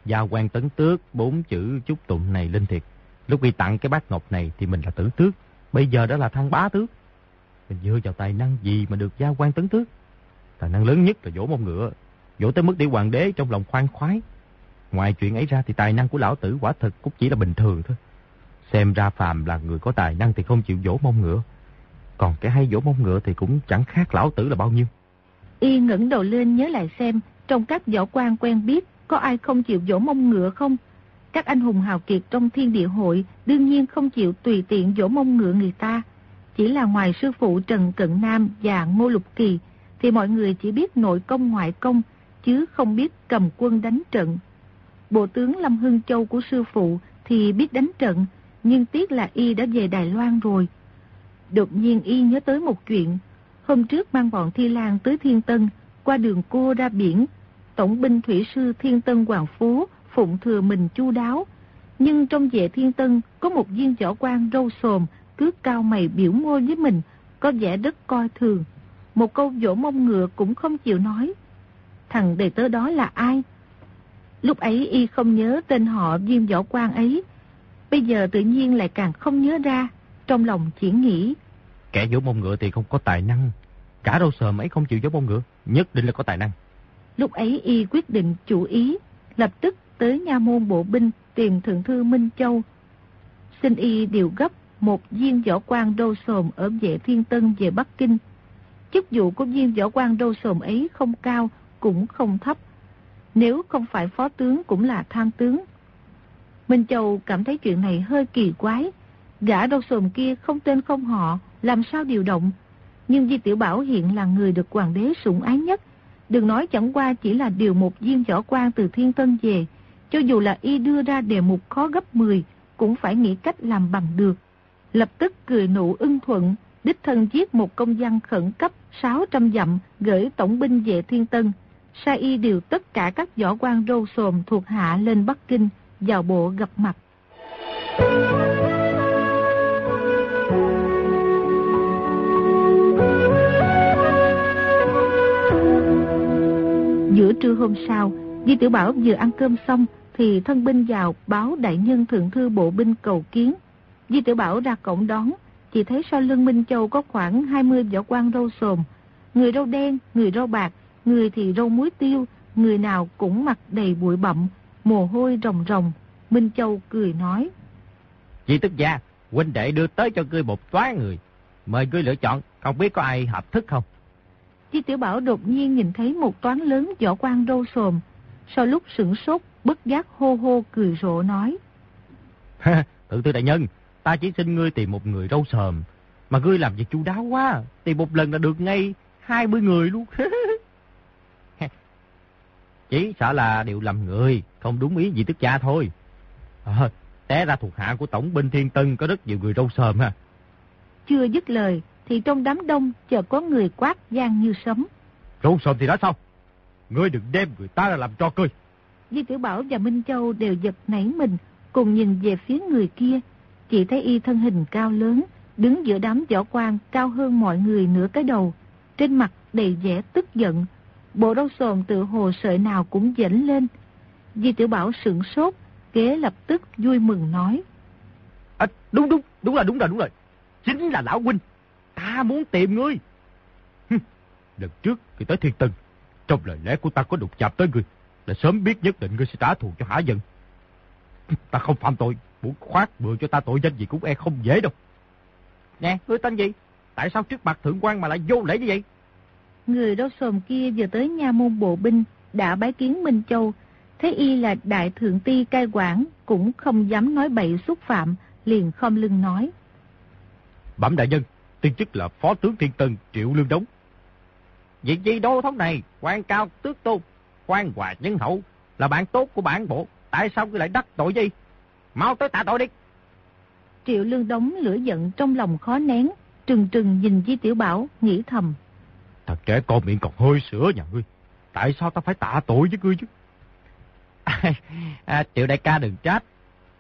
gia quan tấn tước, bốn chữ chúc tụng này linh thiệt. Lúc đi tặng cái bát ngọc này thì mình là tử tước, bây giờ đã là thăng bá tước. Mình dựa vào tài năng gì mà được gia quan tấn tước? Tài năng lớn nhất là vỗ mông ngựa, vỗ tới mức để hoàng đế trong lòng khoan khoái. Ngoài chuyện ấy ra thì tài năng của lão tử quả thực cũng chỉ là bình thường thôi. Xem ra phàm là người có tài năng thì không chịu vỗ mông ngựa. Còn cái hay vỗ mông ngựa thì cũng chẳng khác lão tử là bao nhiêu. Y ngẩng đầu lên nhớ lại xem, trong các võ quan quen biết, có ai không chịu vỗ mông ngựa không? Các anh hùng hào kiệt trong thiên địa hội đương nhiên không chịu tùy tiện vỗ mông ngựa người ta. Chỉ là ngoài sư phụ Trần Cận Nam và Ngô Lục Kỳ, thì mọi người chỉ biết nội công ngoại công, chứ không biết cầm quân đánh trận. Bộ tướng Lâm Hưng Châu của sư phụ thì biết đánh trận, nhưng tiếc là y đã về Đài Loan rồi. Đột nhiên y nhớ tới một chuyện. Hôm trước mang bọn Thi Lan tới Thiên Tân, qua đường cô ra biển. Tổng binh thủy sư Thiên Tân Hoàng Phú phụng thừa mình chu đáo. Nhưng trong vệ Thiên Tân có một viên võ quan râu sồm, cứ cao mày biểu môi với mình, có vẻ rất coi thường. Một câu vỗ mông ngựa cũng không chịu nói. Thằng đề tớ đó là ai? Lúc ấy y không nhớ tên họ viên võ quan ấy. Bây giờ tự nhiên lại càng không nhớ ra. Trong lòng chỉ nghĩ. Kẻ vỗ mông ngựa thì không có tài năng. Cả đâu sờm ấy không chịu vỗ mông ngựa. Nhất định là có tài năng. Lúc ấy y quyết định chủ ý. Lập tức tới nha môn bộ binh tìm thượng thư Minh Châu. Xin y điều gấp một viên võ quan đô sồm ở vệ thiên tân về Bắc Kinh. Chức vụ của viên võ quan đô sồm ấy không cao, cũng không thấp. Nếu không phải phó tướng cũng là tham tướng. Minh Châu cảm thấy chuyện này hơi kỳ quái. Gã đô sồm kia không tên không họ, làm sao điều động. Nhưng Di Tiểu Bảo hiện là người được hoàng đế sủng ái nhất. Đừng nói chẳng qua chỉ là điều một viên võ quan từ Thiên Tân về. Cho dù là y đưa ra đề mục khó gấp 10, cũng phải nghĩ cách làm bằng được. Lập tức cười nụ ưng thuận, đích thân viết một công văn khẩn cấp 600 dặm gửi tổng binh về Thiên Tân. Sa y điều tất cả các võ quan râu xồm thuộc hạ lên Bắc Kinh, vào bộ gặp mặt. Giữa trưa hôm sau, Di Tiểu Bảo vừa ăn cơm xong thì thân binh vào báo đại nhân thượng thư bộ binh cầu kiến. Di Tiểu Bảo ra cổng đón, chỉ thấy sau lưng Minh Châu có khoảng 20 võ quan râu xồm, người râu đen, người râu bạc, người thì râu muối tiêu, người nào cũng mặc đầy bụi bậm, mồ hôi rồng rồng. Minh Châu cười nói. Chị tức gia, huynh đệ đưa tới cho ngươi một toán người. Mời ngươi lựa chọn, không biết có ai hợp thức không? Chi Tiểu Bảo đột nhiên nhìn thấy một toán lớn võ quan râu xồm. Sau lúc sửng sốt, bất giác hô hô cười rộ nói. Tự tư đại nhân, ta chỉ xin ngươi tìm một người râu sờm. Mà ngươi làm việc chu đáo quá, tìm một lần là được ngay 20 người luôn. chỉ sợ là điều lầm người, không đúng ý gì tức cha thôi. À, té ra thuộc hạ của tổng binh Thiên Tân có rất nhiều người râu sờm ha. Chưa dứt lời, thì trong đám đông chợt có người quát gian như sấm. Râu sờm thì đã sao? Ngươi đừng đem người ta ra làm cho cười. Di Tiểu Bảo và Minh Châu đều giật nảy mình, cùng nhìn về phía người kia. Chỉ thấy y thân hình cao lớn, đứng giữa đám võ quan cao hơn mọi người nửa cái đầu. Trên mặt đầy vẻ tức giận. Bộ râu sồn tự hồ sợi nào cũng dễn lên. Di Tiểu Bảo sửng sốt, kế lập tức vui mừng nói. À, đúng đúng, đúng là đúng rồi, đúng rồi. Chính là lão huynh. Ta muốn tìm ngươi. Lần trước khi tới Thiên Tân, trong lời lẽ của ta có đục chạp tới ngươi, là sớm biết nhất định ngươi sẽ trả thù cho hả giận. Ta không phạm tội, muốn khoát bừa cho ta tội danh gì cũng e không dễ đâu. Nè, ngươi tên gì? Tại sao trước mặt thượng quan mà lại vô lễ như vậy? Người đó sồm kia vừa tới nha môn bộ binh, đã bái kiến Minh Châu, thấy y là đại thượng ti cai quản, cũng không dám nói bậy xúc phạm, liền không lưng nói. Bẩm đại nhân, tiên chức là phó tướng thiên tân Triệu Lương Đống. Việc gì đô thống này, quan cao tước tôn, quan hòa nhân hậu, là bạn tốt của bản bộ, tại sao cứ lại đắc tội gì? Mau tới tạ tội đi. Triệu Lương Đống lửa giận trong lòng khó nén, trừng trừng nhìn Di Tiểu Bảo, nghĩ thầm. Thật trẻ con miệng còn hơi sữa nhà ngươi, tại sao ta phải tạ tội với ngươi chứ? à, Triệu đại ca đừng trách,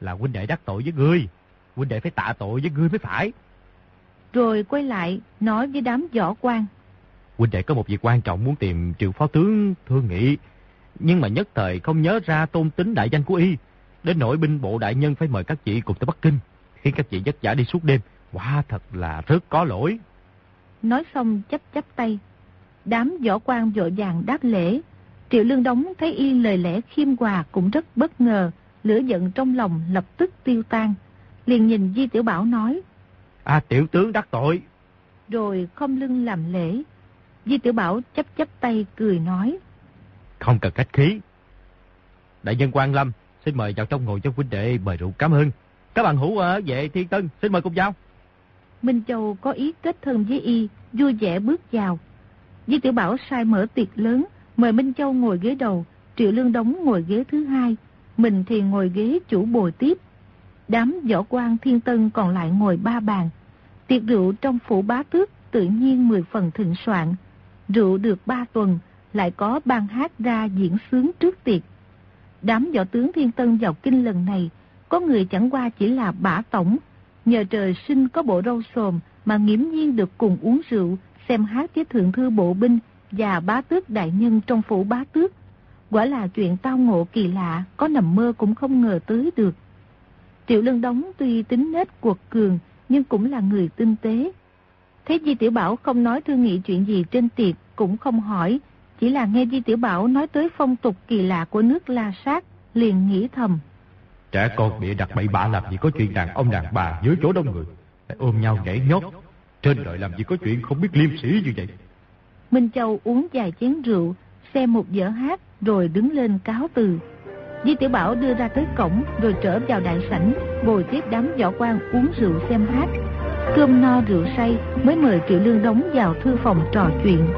là huynh đệ đắc tội với ngươi, huynh đệ phải tạ tội với ngươi mới phải. Rồi quay lại, nói với đám võ quan. Huynh đệ có một việc quan trọng muốn tìm triệu phó tướng thương nghị, nhưng mà nhất thời không nhớ ra tôn tính đại danh của y. Đến nỗi binh bộ đại nhân phải mời các chị cùng tới Bắc Kinh, khiến các chị vất vả đi suốt đêm. Quả thật là rất có lỗi. Nói xong chấp chấp tay. Đám võ quan vội vàng đáp lễ. Triệu Lương Đống thấy y lời lẽ khiêm hòa cũng rất bất ngờ. Lửa giận trong lòng lập tức tiêu tan. Liền nhìn Di Tiểu Bảo nói. À tiểu tướng đắc tội. Rồi không lưng làm lễ. Di Tiểu Bảo chấp chấp tay cười nói. Không cần cách khí. Đại nhân quan Lâm, xin mời vào trong ngồi cho huynh đệ mời rượu cảm ơn. Các bạn hữu ở vệ Thiên Tân, xin mời cùng vào. Minh Châu có ý kết thân với y, vui vẻ bước vào. Di Tiểu Bảo sai mở tiệc lớn, mời Minh Châu ngồi ghế đầu, Triệu Lương Đống ngồi ghế thứ hai, mình thì ngồi ghế chủ bồi tiếp. Đám võ quan thiên tân còn lại ngồi ba bàn. Tiệc rượu trong phủ bá tước tự nhiên mười phần thịnh soạn. Rượu được ba tuần, lại có ban hát ra diễn sướng trước tiệc. Đám võ tướng thiên tân vào kinh lần này, có người chẳng qua chỉ là bả tổng. Nhờ trời sinh có bộ râu xồm mà nghiễm nhiên được cùng uống rượu, xem hát với thượng thư bộ binh và bá tước đại nhân trong phủ bá tước. Quả là chuyện tao ngộ kỳ lạ, có nằm mơ cũng không ngờ tới được. tiểu Lân Đống tuy tính nết cuộc cường, nhưng cũng là người tinh tế. Thấy Di Tiểu Bảo không nói thương nghị chuyện gì trên tiệc, cũng không hỏi, chỉ là nghe Di Tiểu Bảo nói tới phong tục kỳ lạ của nước La Sát, liền nghĩ thầm. Trẻ con bị đặt bậy bạ làm gì có chuyện đàn ông đàn bà dưới chỗ đông người, lại ôm nhau nhảy nhót. Trên đời làm gì có chuyện không biết liêm sĩ như vậy. Minh Châu uống vài chén rượu, xem một dở hát rồi đứng lên cáo từ. Di Tiểu Bảo đưa ra tới cổng rồi trở vào đại sảnh, ngồi tiếp đám võ quan uống rượu xem hát. Cơm no rượu say mới mời Triệu Lương Đống vào thư phòng trò chuyện.